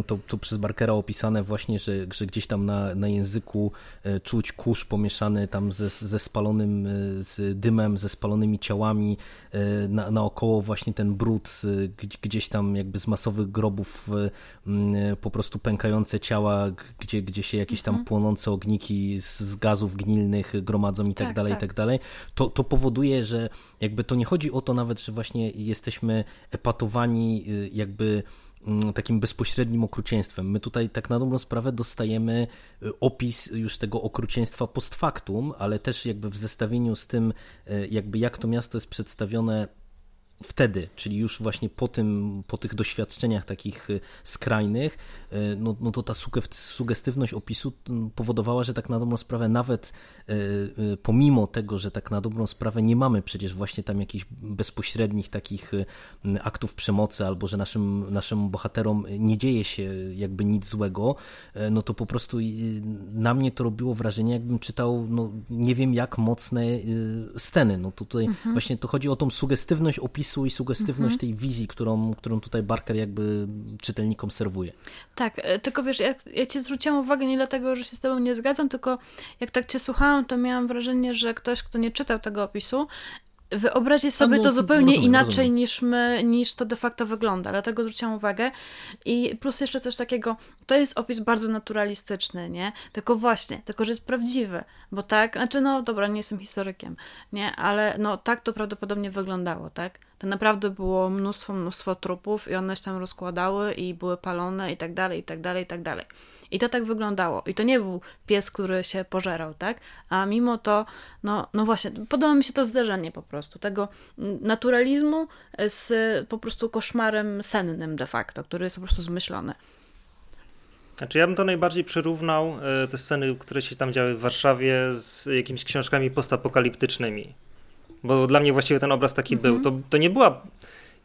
to, to przez Barkera opisane właśnie, że, że gdzieś tam na, na języku e, czuć kurz pomieszany tam ze, ze spalonym e, z dymem, ze spalonymi ciałami, e, na, naokoło właśnie ten brud, gdzieś tam jakby z masowych grobów mm, po prostu pękające ciała, gdzie, gdzie się jakieś tam mhm. płonące ogniki z, z gazów gnilnych gromadzą i tak, tak dalej, tak. i tak dalej. To, to powoduje, że jakby to nie chodzi o to nawet, że właśnie jesteśmy epatowani jakby Mm, takim bezpośrednim okrucieństwem. My tutaj tak na dobrą sprawę dostajemy y, opis już tego okrucieństwa post factum, ale też jakby w zestawieniu z tym, y, jakby jak to miasto jest przedstawione wtedy, czyli już właśnie po, tym, po tych doświadczeniach takich y, skrajnych, y, no, no to ta sugestywność opisu mm, powodowała, że tak na dobrą sprawę nawet y, pomimo tego, że tak na dobrą sprawę nie mamy przecież właśnie tam jakichś bezpośrednich takich aktów przemocy, albo że naszym, naszym bohaterom nie dzieje się jakby nic złego, no to po prostu na mnie to robiło wrażenie, jakbym czytał, no nie wiem jak mocne sceny. No tutaj mhm. właśnie to chodzi o tą sugestywność opisu opisu i sugestywność mhm. tej wizji, którą, którą tutaj Barker jakby czytelnikom serwuje. Tak, e, tylko wiesz, ja, ja ci zwróciłam uwagę nie dlatego, że się z tobą nie zgadzam, tylko jak tak cię słuchałam, to miałam wrażenie, że ktoś, kto nie czytał tego opisu, Wyobraźcie sobie no, to zupełnie rozumiem, inaczej rozumiem. niż my, niż to de facto wygląda, dlatego zwróciłam uwagę. I plus jeszcze coś takiego, to jest opis bardzo naturalistyczny, nie? Tylko właśnie, tylko że jest prawdziwy, bo tak, znaczy no dobra, nie jestem historykiem, nie? Ale no tak to prawdopodobnie wyglądało, tak? To naprawdę było mnóstwo, mnóstwo trupów i one się tam rozkładały i były palone i tak dalej, i tak dalej, i tak dalej. I to tak wyglądało. I to nie był pies, który się pożerał, tak? A mimo to, no, no właśnie, podoba mi się to zderzenie po prostu, tego naturalizmu z po prostu koszmarem sennym de facto, który jest po prostu zmyślony. Znaczy ja bym to najbardziej przyrównał, e, te sceny, które się tam działy w Warszawie z jakimiś książkami postapokaliptycznymi. Bo dla mnie właściwie ten obraz taki był. Mhm. To, to nie była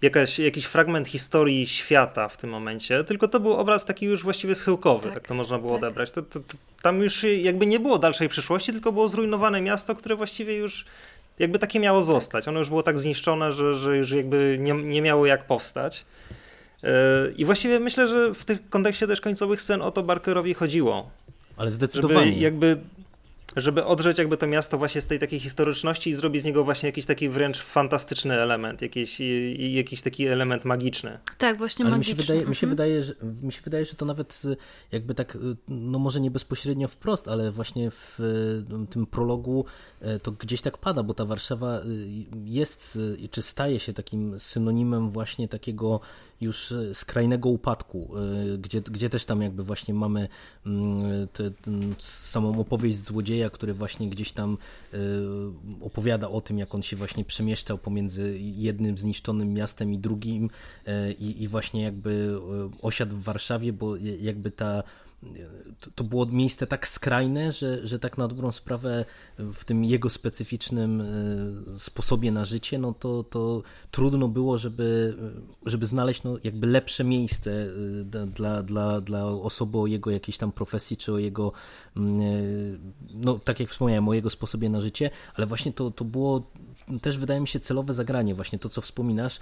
jakaś, jakiś fragment historii świata w tym momencie, tylko to był obraz taki już właściwie schyłkowy, tak, tak to można było tak. odebrać. To, to, to, tam już jakby nie było dalszej przyszłości, tylko było zrujnowane miasto, które właściwie już jakby takie miało zostać. Ono już było tak zniszczone, że, że już jakby nie, nie miało jak powstać. Yy, I właściwie myślę, że w tym kontekście też końcowych scen o to Barkerowi chodziło. Ale zdecydowanie. Żeby jakby żeby odrzeć jakby to miasto właśnie z tej takiej historyczności i zrobić z niego właśnie jakiś taki wręcz fantastyczny element, jakiś, jakiś taki element magiczny. Tak, właśnie Ale magiczny. Mi się, wydaje, mi, się mhm. wydaje, że, mi się wydaje, że to nawet jakby tak, no może nie bezpośrednio wprost, ale właśnie w tym prologu to gdzieś tak pada, bo ta Warszawa jest, czy staje się takim synonimem właśnie takiego już skrajnego upadku, gdzie, gdzie też tam jakby właśnie mamy mm, tę samą opowieść złodzieja, który właśnie gdzieś tam e, opowiada o tym, jak on się właśnie przemieszczał pomiędzy jednym zniszczonym miastem i drugim e, i, i właśnie jakby osiadł w Warszawie, bo jakby ta to, było miejsce tak skrajne, że, że tak na dobrą sprawę w tym jego specyficznym e, sposobie na życie, no to, to trudno było, żeby, żeby znaleźć no, jakby lepsze miejsce e, dla, dla, dla osoby o jego jakiejś tam profesji, czy o jego, mm, e, no tak jak wspomniałem, o jego sposobie na życie, ale właśnie to, to było też wydaje mi się celowe zagranie, właśnie to, co wspominasz,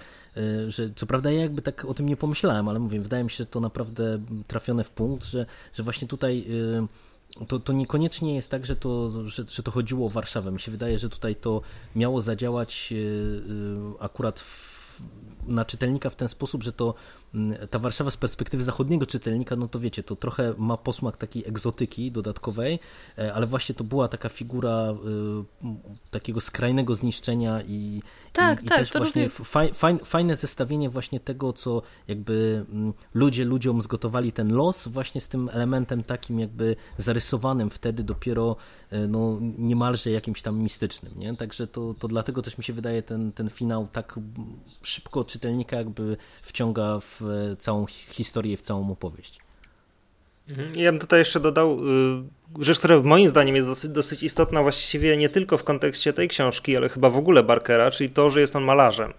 że co prawda ja jakby tak o tym nie pomyślałem, ale mówię, wydaje mi się to naprawdę trafione w punkt, że, że właśnie tutaj to, to niekoniecznie jest tak, że to, że, że to chodziło o Warszawę. Mi się wydaje, że tutaj to miało zadziałać akurat w, na czytelnika w ten sposób, że to ta Warszawa z perspektywy zachodniego czytelnika, no to wiecie, to trochę ma posmak takiej egzotyki dodatkowej, e, ale właśnie to była taka figura y, takiego skrajnego zniszczenia i, tak, i, tak, i też właśnie faj, faj, fajne zestawienie właśnie tego, co jakby mm, ludzie ludziom zgotowali ten los właśnie z tym elementem takim jakby zarysowanym wtedy dopiero e, no, niemalże jakimś tam mistycznym, nie? Także to, to dlatego też mi się wydaje ten, ten finał tak szybko czytelnika jakby wciąga w całą historię, w całą opowieść. Mhm. Ja bym tutaj jeszcze dodał y, rzecz, która moim zdaniem jest dosyć, dosyć istotna właściwie nie tylko w kontekście tej książki, ale chyba w ogóle Barkera, czyli to, że jest on malarzem.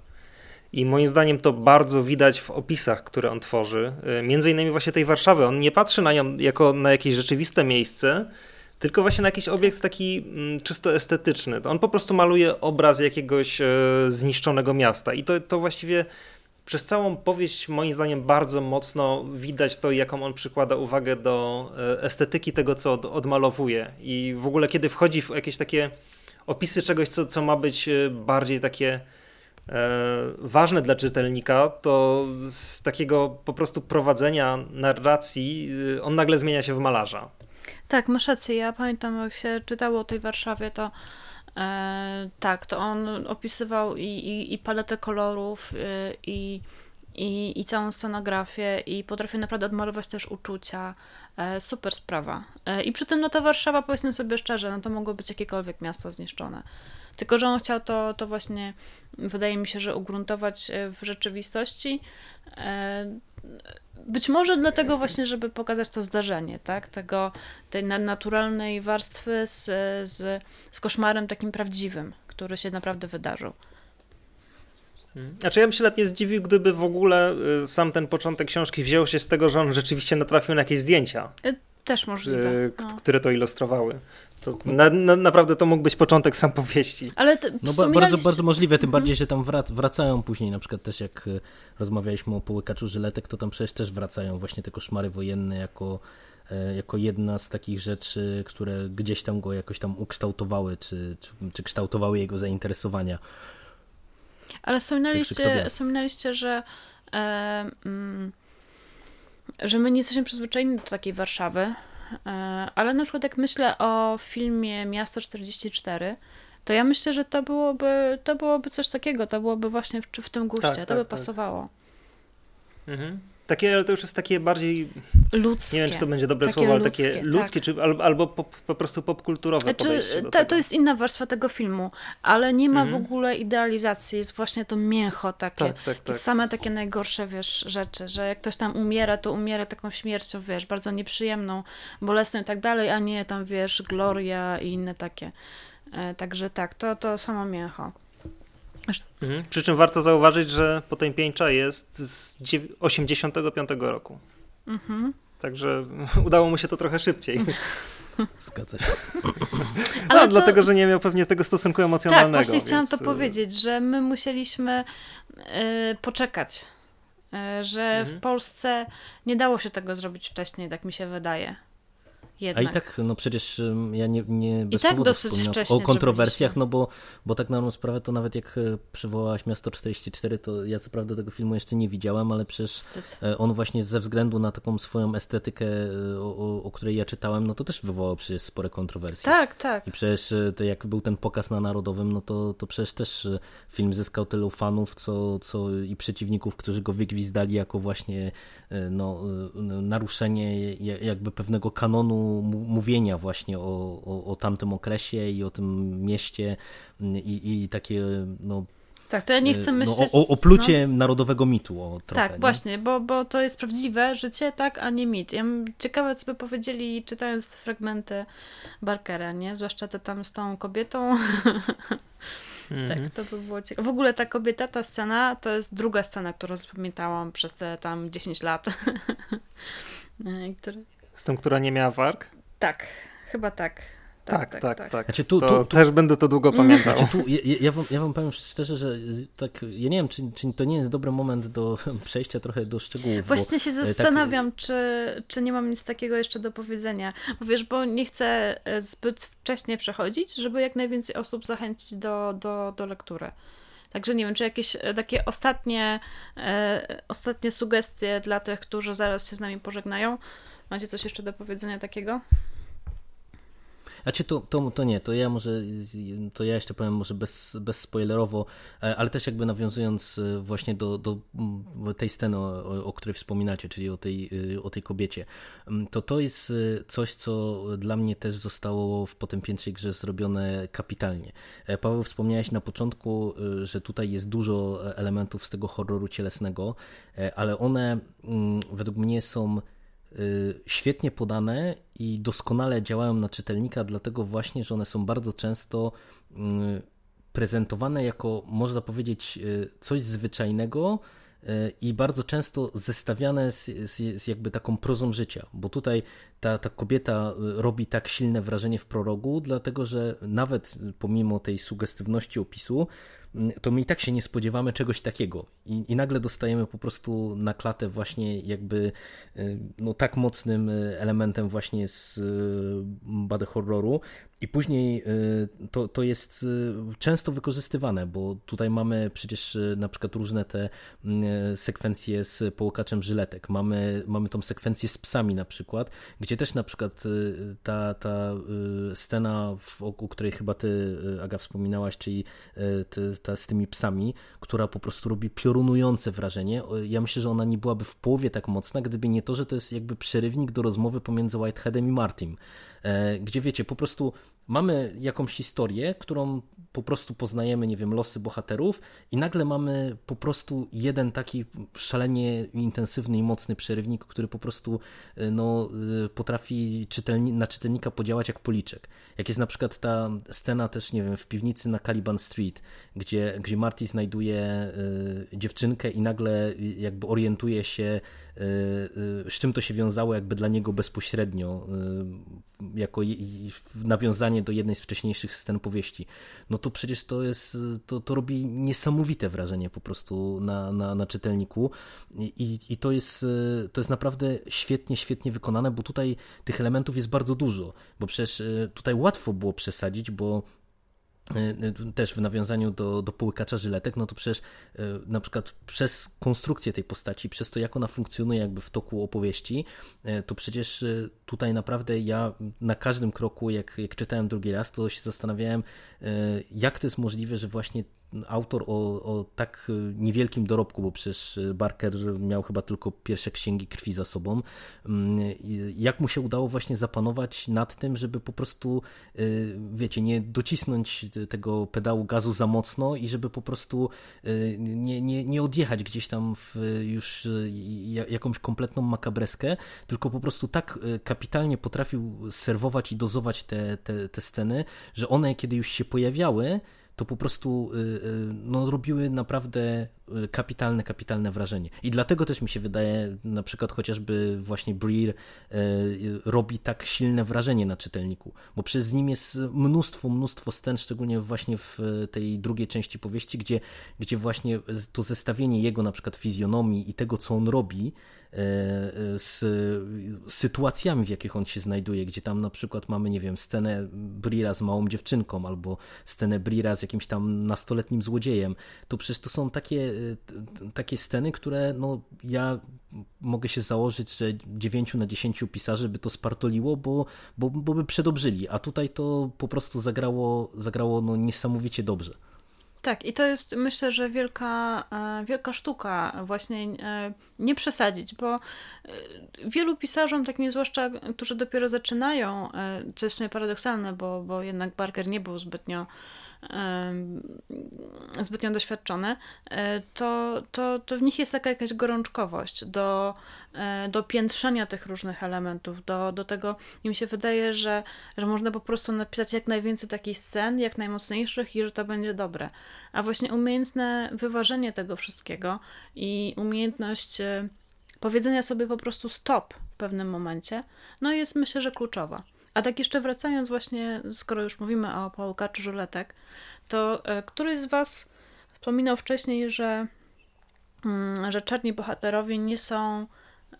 I moim zdaniem to bardzo widać w opisach, które on tworzy. Y, między innymi właśnie tej Warszawy. On nie patrzy na nią jako na jakieś rzeczywiste miejsce, tylko właśnie na jakiś obiekt taki mm, czysto estetyczny. On po prostu maluje obraz jakiegoś e, zniszczonego miasta. I to, to właściwie przez całą powieść, moim zdaniem, bardzo mocno widać to, jaką on przykłada uwagę do e, estetyki tego, co odmalowuje. I w ogóle, kiedy wchodzi w jakieś takie opisy czegoś, co, co ma być e, bardziej takie e, ważne dla czytelnika, to z takiego po prostu prowadzenia narracji on nagle zmienia się w malarza. Tak, masz rację. Ja pamiętam, jak się czytało o tej Warszawie, to tak, to on opisywał i, i, i paletę kolorów, y, i, i, i całą scenografię, i potrafił naprawdę odmalować też uczucia. E, super sprawa. E, I przy tym, no ta Warszawa, powiedzmy sobie szczerze, no to mogło być jakiekolwiek miasto zniszczone. Tylko, że on chciał to, to właśnie, wydaje mi się, że ugruntować w rzeczywistości. Być może dlatego właśnie, żeby pokazać to zdarzenie, tak? Tego, tej naturalnej warstwy z, z, z koszmarem takim prawdziwym, który się naprawdę wydarzył. Hmm. Znaczy ja bym się nawet nie zdziwił, gdyby w ogóle y, sam ten początek książki wziął się z tego, że on rzeczywiście natrafił na jakieś zdjęcia. Też możliwe. Y, no. Które to ilustrowały. To na, na, naprawdę to mógł być początek sam powieści. Ale no bardzo, bardzo możliwe, tym bardziej, że tam wracają później, na przykład też jak e, rozmawialiśmy o połykaczu żyletek, to tam przecież też wracają właśnie te koszmary wojenne jako, e, jako jedna z takich rzeczy, które gdzieś tam go jakoś tam ukształtowały, czy, czy, czy kształtowały jego zainteresowania. Ale wspominaliście, wspominaliście że e, mm, że my nie jesteśmy przyzwyczajeni do takiej Warszawy, E, ale na przykład jak myślę o filmie Miasto 44, to ja myślę, że to byłoby, to byłoby coś takiego, to byłoby właśnie w, w tym guście, tak, to tak, by tak. pasowało. Mhm. Takie, ale to już jest takie bardziej. Ludzkie. Nie wiem, czy to będzie dobre słowo, ale ludzkie, takie ludzkie, tak. czy, albo, albo po, po, prostu popkulturowe. Czy, to, to jest inna warstwa tego filmu, ale nie ma mhm. w ogóle idealizacji, jest właśnie to mięcho takie. Tak, tak, tak. Same takie najgorsze, wiesz, rzeczy, że jak ktoś tam umiera, to umiera taką śmiercią, wiesz, bardzo nieprzyjemną, bolesną i tak dalej, a nie tam, wiesz, gloria i inne takie. E, także tak, to, to samo mięcho. Mhm. Przy czym warto zauważyć, że potępieńcza jest z 85 roku. Mhm. Także udało mu się to trochę szybciej. Zgadza się. No, to... dlatego, że nie miał pewnie tego stosunku emocjonalnego. Tak, właśnie więc... chciałam to y, powiedzieć, że my musieliśmy yy, poczekać, yy, że mhm. w Polsce nie dało się tego zrobić wcześniej, tak mi się wydaje. Jednak. A i tak, no przecież ja nie, nie bez I tak dosyć wcześnie o kontrowersjach, no bo, bo tak na dobrą sprawę to nawet jak e, przywołałaś Miasto 44, to ja co prawda tego filmu jeszcze nie widziałem, ale przecież Wstyd. E, on właśnie ze względu na taką swoją estetykę, e, o, o, której ja czytałem, no to też wywołał przecież spore kontrowersje. Tak, tak. I przecież to jak był ten pokaz na Narodowym, no to, to przecież też film zyskał tylu fanów, co, co i przeciwników, którzy go wygwizdali jako właśnie no, naruszenie jakby pewnego kanonu mówienia właśnie o, o, o tamtym okresie i o tym mieście i, i takie no, tak, to ja nie chcę myśleć... No, o, o plucie no. narodowego mitu. O, trochę, tak, nie? właśnie, bo, bo to jest prawdziwe życie, tak, a nie mit. Ja ciekawe, co by powiedzieli, czytając te fragmenty Barkera, nie? Zwłaszcza te tam z tą kobietą. tak, mhm. to by było ciekawe. W ogóle ta kobieta, ta scena, to jest druga scena, którą zapamiętałam przez te tam 10 lat. Który... Z tą, która nie miała warg? Tak, chyba tak. Tak, tak, tak. tak, tak. Znaczy, tu, tu, tu, też będę to długo pamiętał. Znaczy, tu, ja, ja, wam, ja wam powiem szczerze, że tak, ja nie wiem, czy, czy to nie jest dobry moment do przejścia trochę do szczegółów. Właśnie się e, tak- zastanawiam, tak... czy, czy nie mam nic takiego jeszcze do powiedzenia. Bo wiesz, bo nie chcę e, zbyt wcześnie przechodzić, żeby jak najwięcej osób zachęcić do, do, do lektury. Także nie wiem, czy jakieś e, takie ostatnie, e, ostatnie sugestie dla tych, którzy zaraz się z nami pożegnają. Macie coś jeszcze do powiedzenia takiego? Znaczy to, to, to nie, to ja może, to ja jeszcze powiem może bez, bezspoilerowo, e, ale też jakby nawiązując e, właśnie do, do tej sceny, o, o której wspominacie, czyli o tej, e, o tej kobiecie, to to jest coś, co dla mnie też zostało w Potępieńczej Grze zrobione kapitalnie. Paweł, wspomniałeś na początku, że tutaj jest dużo elementów z tego horroru cielesnego, ale one według mnie są świetnie podane i doskonale działają na czytelnika, dlatego właśnie, że one są bardzo często prezentowane jako, można powiedzieć, coś zwyczajnego, i bardzo często zestawiane z, z, z, jakby taką prozą życia, bo tutaj ta, ta kobieta robi tak silne wrażenie w prorogu, dlatego że nawet pomimo tej sugestywności opisu, to my i tak się nie spodziewamy czegoś takiego. I, i nagle dostajemy po prostu na klatę właśnie jakby y, no, tak mocnym y, elementem właśnie z y, body horroru. I później to, to jest często wykorzystywane, bo tutaj mamy przecież na przykład różne te sekwencje z połykaczem żyletek. Mamy, mamy tą sekwencję z psami na przykład, gdzie też na przykład ta, ta scena, w, o której chyba ty, Aga, wspominałaś, czyli ta z tymi psami, która po prostu robi piorunujące wrażenie. Ja myślę, że ona nie byłaby w połowie tak mocna, gdyby nie to, że to jest jakby przerywnik do rozmowy pomiędzy Whiteheadem i Martin, e, gdzie wiecie, po prostu mamy jakąś historię, którą po prostu poznajemy, nie wiem, losy bohaterów i nagle mamy po prostu jeden taki szalenie intensywny i mocny przerywnik, który po prostu e, no, e, potrafi czytelni na czytelnika podziałać jak policzek. Jak jest na przykład ta scena też, nie wiem, w piwnicy na Caliban Street, gdzie, gdzie Marty znajduje y, dziewczynkę i nagle jakby orientuje się, z czym to się wiązało jakby dla niego bezpośrednio, jako nawiązanie do jednej z wcześniejszych scen powieści. No to przecież to jest, to, to robi niesamowite wrażenie po prostu na, na, na czytelniku i, i to, jest, to jest naprawdę świetnie, świetnie wykonane, bo tutaj tych elementów jest bardzo dużo, bo przecież tutaj łatwo było przesadzić, bo e, też w nawiązaniu do, do połykacza żyletek, no to przecież e, na przykład przez konstrukcję tej postaci, przez to jak ona funkcjonuje jakby w toku opowieści, to przecież tutaj naprawdę ja na każdym kroku, jak, jak czytałem drugi raz, to się zastanawiałem, jak to jest możliwe, że właśnie autor o, o tak niewielkim dorobku, bo przecież Barker miał chyba tylko pierwsze księgi krwi za sobą, mm, jak mu się udało właśnie zapanować nad tym, żeby po prostu, y, wiecie, nie docisnąć tego pedału gazu za mocno i żeby po prostu y, nie, nie, nie odjechać gdzieś tam w już y, jakąś kompletną makabreskę, tylko po prostu tak kapitalnie potrafił serwować i dozować te, te, te sceny, że one, kiedy już się pojawiały, to po prostu y, y, no, robiły naprawdę y, kapitalne, kapitalne wrażenie. I dlatego też mi się wydaje, na przykład chociażby właśnie Breer robi tak silne wrażenie na czytelniku, bo przez nim jest mnóstwo, mnóstwo scen, szczególnie właśnie w tej drugiej części powieści, gdzie, gdzie właśnie to zestawienie jego na przykład fizjonomii i tego, co on robi, z sytuacjami, w jakich on się znajduje, gdzie tam na przykład mamy, nie wiem, scenę Brira z małą dziewczynką, albo scenę Brira z jakimś tam nastoletnim złodziejem, to przecież to są takie, takie sceny, które no, ja mogę się założyć, że 9 na 10 pisarzy by to spartoliło, bo, bo, bo by przedobrzyli, a tutaj to po prostu zagrało, zagrało no, niesamowicie dobrze. Tak, i to jest myślę, że wielka, e, wielka sztuka właśnie e, nie przesadzić, bo e, wielu pisarzom, takim zwłaszcza, którzy dopiero zaczynają, co jest w sumie paradoksalne, bo, bo jednak Barker nie był zbytnio zbytnio doświadczone, e, to, to, to w nich jest taka jakaś gorączkowość do, e, do piętrzenia tych różnych elementów, do, do tego, im się wydaje, że, że można po prostu napisać jak najwięcej takich scen, jak najmocniejszych i że to będzie dobre. A właśnie umiejętne wyważenie tego wszystkiego i umiejętność e, powiedzenia sobie po prostu stop w pewnym momencie, no jest myślę, że kluczowa. A tak jeszcze wracając właśnie, skoro już mówimy o pałkaczu żuletek, to e, któryś z Was wspominał wcześniej, że, mm, że czarni bohaterowie nie są,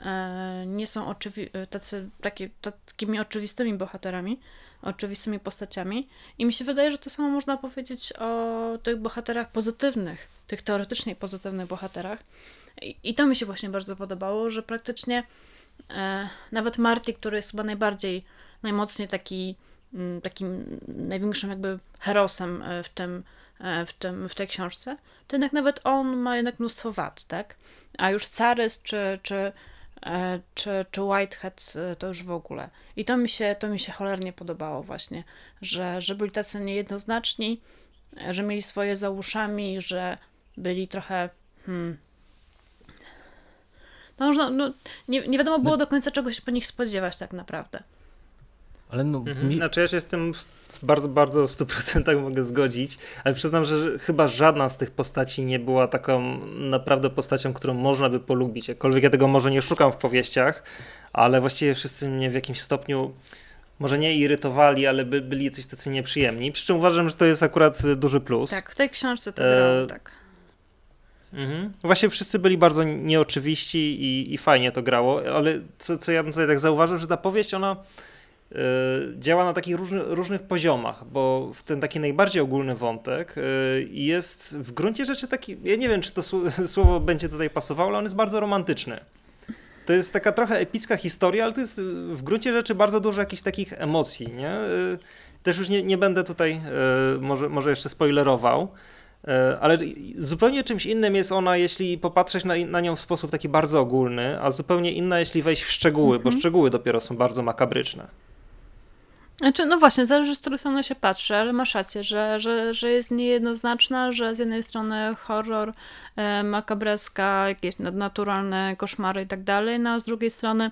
e, nie są oczywi- tacy, taki, takimi oczywistymi bohaterami, oczywistymi postaciami. I mi się wydaje, że to samo można powiedzieć o tych bohaterach pozytywnych, tych teoretycznie pozytywnych bohaterach. I, i to mi się właśnie bardzo podobało, że praktycznie e, nawet Marty, który jest chyba najbardziej najmocniej taki, mm, takim największym jakby herosem e, w tym, e, w, tym, w tej książce, to jednak nawet on ma jednak mnóstwo wad, tak? A już Carys czy, czy, e, czy, czy Whitehead to już w ogóle. I to mi się, to mi się cholernie podobało właśnie, że, że byli tacy niejednoznaczni, że mieli swoje za uszami, że byli trochę hmm, No, można, no, nie, nie wiadomo było do końca, czego się po nich spodziewać tak naprawdę. Ale no, mhm. mi... Znaczy ja się z tym bardzo, bardzo w 100% mogę zgodzić, ale przyznam, że chyba żadna z tych postaci nie była taką naprawdę postacią, którą można by polubić. Jakkolwiek ja tego może nie szukam w powieściach, ale właściwie wszyscy mnie w jakimś stopniu może nie irytowali, ale by, byli jacyś tacy nieprzyjemni. Przy czym uważam, że to jest akurat duży plus. Tak, w tej książce to grało, e... tak. Mhm. Właśnie wszyscy byli bardzo nieoczywiści i, i fajnie to grało, ale co, co ja bym tutaj tak zauważył, że ta powieść, ona działa na takich różny, różnych poziomach, bo w ten taki najbardziej ogólny wątek y, jest w gruncie rzeczy taki, ja nie wiem, czy to słowo będzie tutaj pasowało, ale on jest bardzo romantyczny. To jest taka trochę epicka historia, ale to jest w gruncie rzeczy bardzo dużo jakichś takich emocji, nie? Y, też już nie, nie będę tutaj może, może jeszcze spoilerował, ale zupełnie czymś innym jest ona, jeśli popatrzeć na, na nią w sposób taki bardzo ogólny, a zupełnie inna, jeśli wejść w szczegóły, bo mhm. szczegóły dopiero są bardzo makabryczne. Znaczy, no właśnie, zależy z której strony się patrzy, ale masz rację, że, że, że jest niejednoznaczna, że z jednej strony horror, e, makabreska, jakieś nadnaturalne koszmary i tak dalej, no a z drugiej strony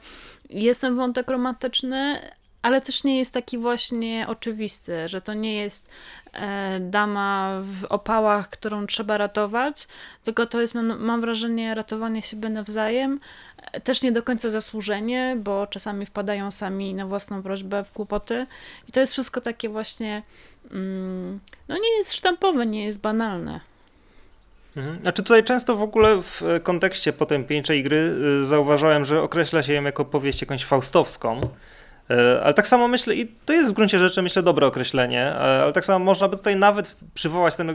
jest ten wątek romantyczny, ale też nie jest taki właśnie oczywisty, że to nie jest e, dama w opałach, którą trzeba ratować, tylko to jest, mam, mam wrażenie, ratowanie siebie nawzajem. E, też nie do końca zasłużenie, bo czasami wpadają sami na własną prośbę w kłopoty. I to jest wszystko takie właśnie, mm, no nie jest sztampowe, nie jest banalne. Mhm. Znaczy tutaj często w ogóle w kontekście potępieńczej gry y, zauważałem, że określa się ją jako powieść jakąś faustowską. E, ale tak samo myślę, i to jest w gruncie rzeczy, myślę, dobre określenie, e, ale tak samo można by tutaj nawet przywołać ten e,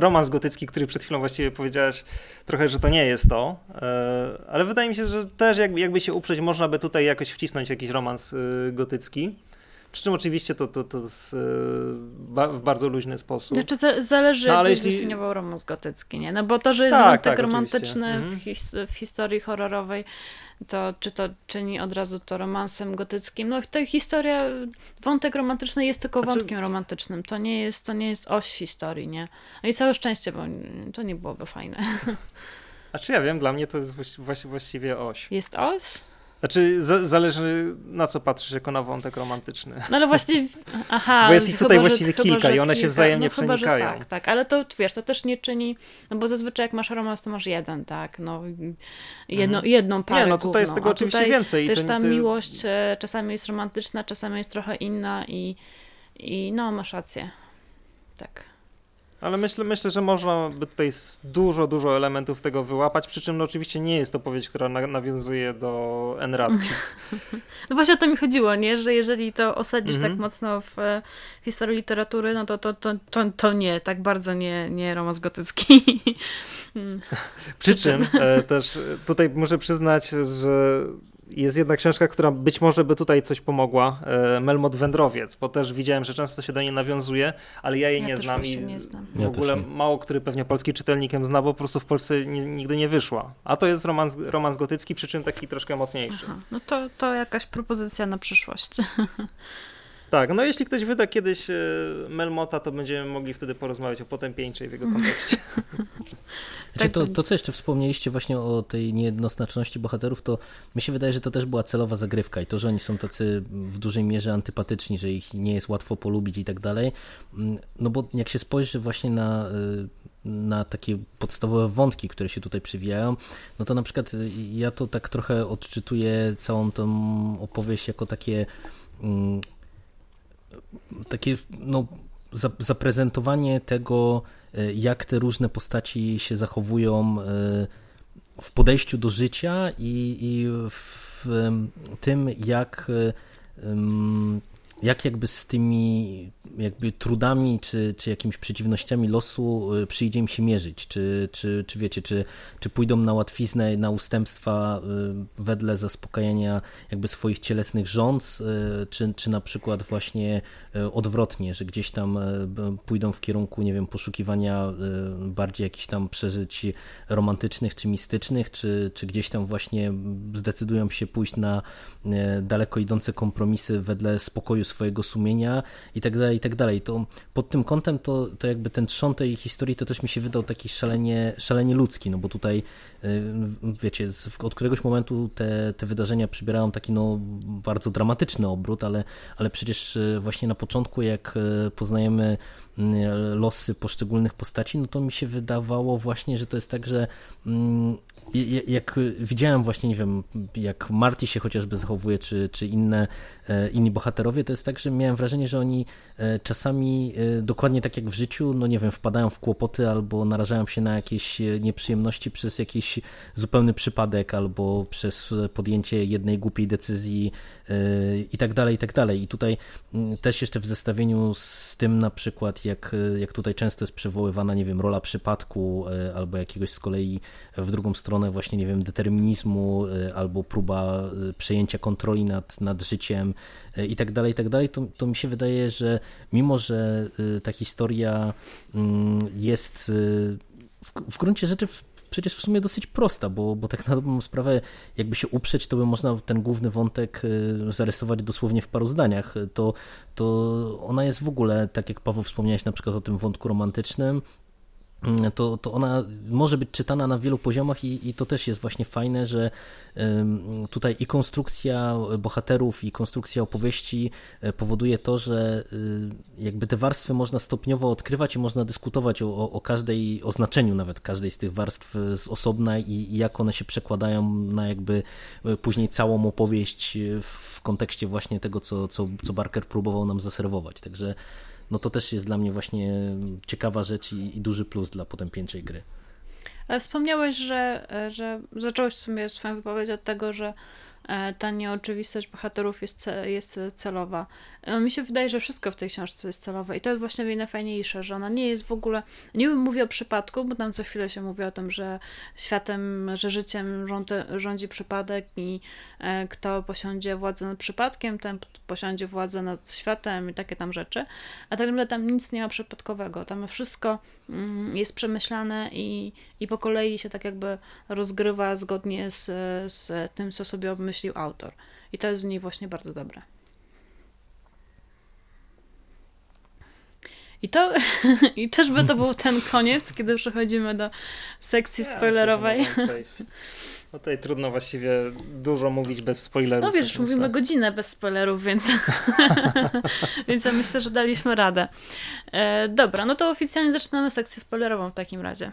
romans gotycki, który przed chwilą właściwie powiedziałaś trochę, że to nie jest to, ale wydaje mi się, że też jakby, jakby się uprzeć, można by tutaj jakoś wcisnąć jakiś romans gotycki. Przy czym oczywiście to, to, to z, w bardzo luźny sposób. Znaczy zależy, no, jak jeśli... definiował romans gotycki, nie? No bo to, że jest tak, wątek tak, romantyczny w, mhm. his w historii horrorowej, to czy to czyni od razu to romansem gotyckim. No ta historia, wątek romantyczny jest tylko znaczy... wątkiem romantycznym. To nie jest, to nie jest oś historii, nie? No i całe szczęście, bo to nie byłoby fajne. A czy ja wiem, dla mnie to jest właściwie oś. Jest oś? Znaczy, zależy na co patrzysz jako na wątek romantyczny. No ale właśnie, aha. Bo jest ich tutaj chyba, właściwie że, kilka chyba, i one się wzajemnie no, chyba, przenikają. tak, tak, ale to wiesz, to też nie czyni, no bo zazwyczaj jak masz romans, to masz jeden, tak, no jedno, mhm. jedną parę Nie, no tutaj jest tego oczywiście więcej. Też ta miłość e, czasami jest romantyczna, czasami jest trochę inna i, i no, masz rację. Tak. Ale myślę, myślę, że można by tutaj dużo, dużo elementów tego wyłapać, przy czym no oczywiście nie jest to powieść, która na, nawiązuje do Enradki. No właśnie o to mi chodziło, nie? Że jeżeli to osadzisz tak mocno w e, historii literatury, no to, to, to, to, to nie, tak bardzo nie, nie romans gotycki. przy czym e, też tutaj muszę przyznać, że jest jedna książka, która być może by tutaj coś pomogła. E, Melmot Wędrowiec, bo też widziałem, że często się do niej nawiązuje, ale ja jej ja nie znam i nie znam. w ogóle mało który pewnie polski czytelnikiem zna, bo po prostu w Polsce nigdy nie wyszła. A to jest romans, romans gotycki, przy czym taki troszkę mocniejszy. Aha, no to, to jakaś propozycja na przyszłość. Tak, no jeśli ktoś wyda kiedyś e, Melmota, to będziemy mogli wtedy porozmawiać o potępieńczej w jego kontekście. Znaczy to, to, co jeszcze wspomnieliście właśnie o tej niejednoznaczności bohaterów, to mi się wydaje, że to też była celowa zagrywka i to, że oni są tacy w dużej mierze antypatyczni, że ich nie jest łatwo polubić i tak dalej. Mm, no bo jak się spojrzy właśnie na, y, na takie podstawowe wątki, które się tutaj przywijają, no to na przykład y, ja to tak trochę odczytuję całą tą opowieść jako takie mm, takie no, zaprezentowanie tego, e, jak te różne postaci się zachowują e, w podejściu do życia i, i w tym, jak jak jakby z tymi jakby trudami czy, czy jakimiś przeciwnościami losu y, przyjdzie im się mierzyć? Czy, czy, czy wiecie, czy, czy pójdą na łatwiznę, na ustępstwa y, wedle zaspokajania jakby swoich cielesnych rządz, y, czy, czy na przykład właśnie odwrotnie, że gdzieś tam pójdą w kierunku, nie wiem, poszukiwania bardziej jakichś tam przeżyć romantycznych czy mistycznych, czy, czy gdzieś tam właśnie zdecydują się pójść na daleko idące kompromisy wedle spokoju swojego sumienia i tak dalej, i tak dalej. To pod tym kątem to, to jakby ten trzon tej historii to też mi się wydał taki szalenie, szalenie ludzki, no bo tutaj wiecie, od któregoś momentu te, te wydarzenia przybierają taki no bardzo dramatyczny obrót, ale, ale przecież właśnie na początku jak poznajemy losy poszczególnych postaci, no to mi się wydawało właśnie, że to jest tak, że mm, jak widziałem właśnie, nie wiem, jak Marty się chociażby zachowuje, czy, czy inne, e, inni bohaterowie, to jest tak, że miałem wrażenie, że oni czasami e, dokładnie tak jak w życiu, no nie wiem, wpadają w kłopoty albo narażają się na jakieś nieprzyjemności przez jakiś zupełny przypadek albo przez podjęcie jednej głupiej decyzji i tak dalej, i tak dalej. I tutaj mm, też jeszcze w zestawieniu z tym na przykład, jak, jak tutaj często jest przywoływana, nie wiem, rola przypadku albo jakiegoś z kolei w drugą stronę właśnie, nie wiem, determinizmu albo próba przejęcia kontroli nad, nad życiem i tak dalej, i tak dalej, to, to mi się wydaje, że mimo, że ta historia mm, jest w, w gruncie rzeczy w, przecież w sumie dosyć prosta, bo, bo tak na dobrą sprawę, jakby się uprzeć, to by można ten główny wątek zarysować dosłownie w paru zdaniach. To, to ona jest w ogóle, tak jak Paweł wspomniałeś na przykład o tym wątku romantycznym, to, to ona może być czytana na wielu poziomach i, i to też jest właśnie fajne, że tutaj i konstrukcja bohaterów, i konstrukcja opowieści e, powoduje to, że y, jakby te warstwy można stopniowo odkrywać i można dyskutować o, o każdej, o znaczeniu nawet każdej z tych warstw z osobna i, i jak one się przekładają na jakby e, później całą opowieść w kontekście właśnie tego, co, co, co Barker próbował nam zaserwować. Także no to też jest dla mnie właśnie ciekawa rzecz i, i duży plus dla potępieńczej gry. Wspomniałeś, że, że zacząłeś w sumie swoją wypowiedź od tego, że E, ta nieoczywistość bohaterów jest, jest celowa. E, mi się wydaje, że wszystko w tej książce jest celowe i to jest właśnie jej najfajniejsze, że ona nie jest w ogóle, nie mówię o przypadku, bo tam co chwilę się mówi o tym, że światem, że życiem rządzi, przypadek i e, kto posiądzie władzę nad przypadkiem, ten posiądzie władzę nad światem i takie tam rzeczy, a tak naprawdę tam nic nie ma przypadkowego, tam wszystko mm, jest przemyślane i, i po kolei się tak jakby rozgrywa zgodnie z, z tym, co sobie obmyślił autor. I to jest w niej właśnie bardzo dobre. I to, i czyżby to był ten koniec, kiedy przechodzimy do sekcji ja, spoilerowej. No tutaj trudno właściwie dużo mówić bez spoilerów. No wiesz, mówimy godzinę bez spoilerów, więc, więc ja myślę, że daliśmy radę. E, dobra, no to oficjalnie zaczynamy sekcję spoilerową w takim razie.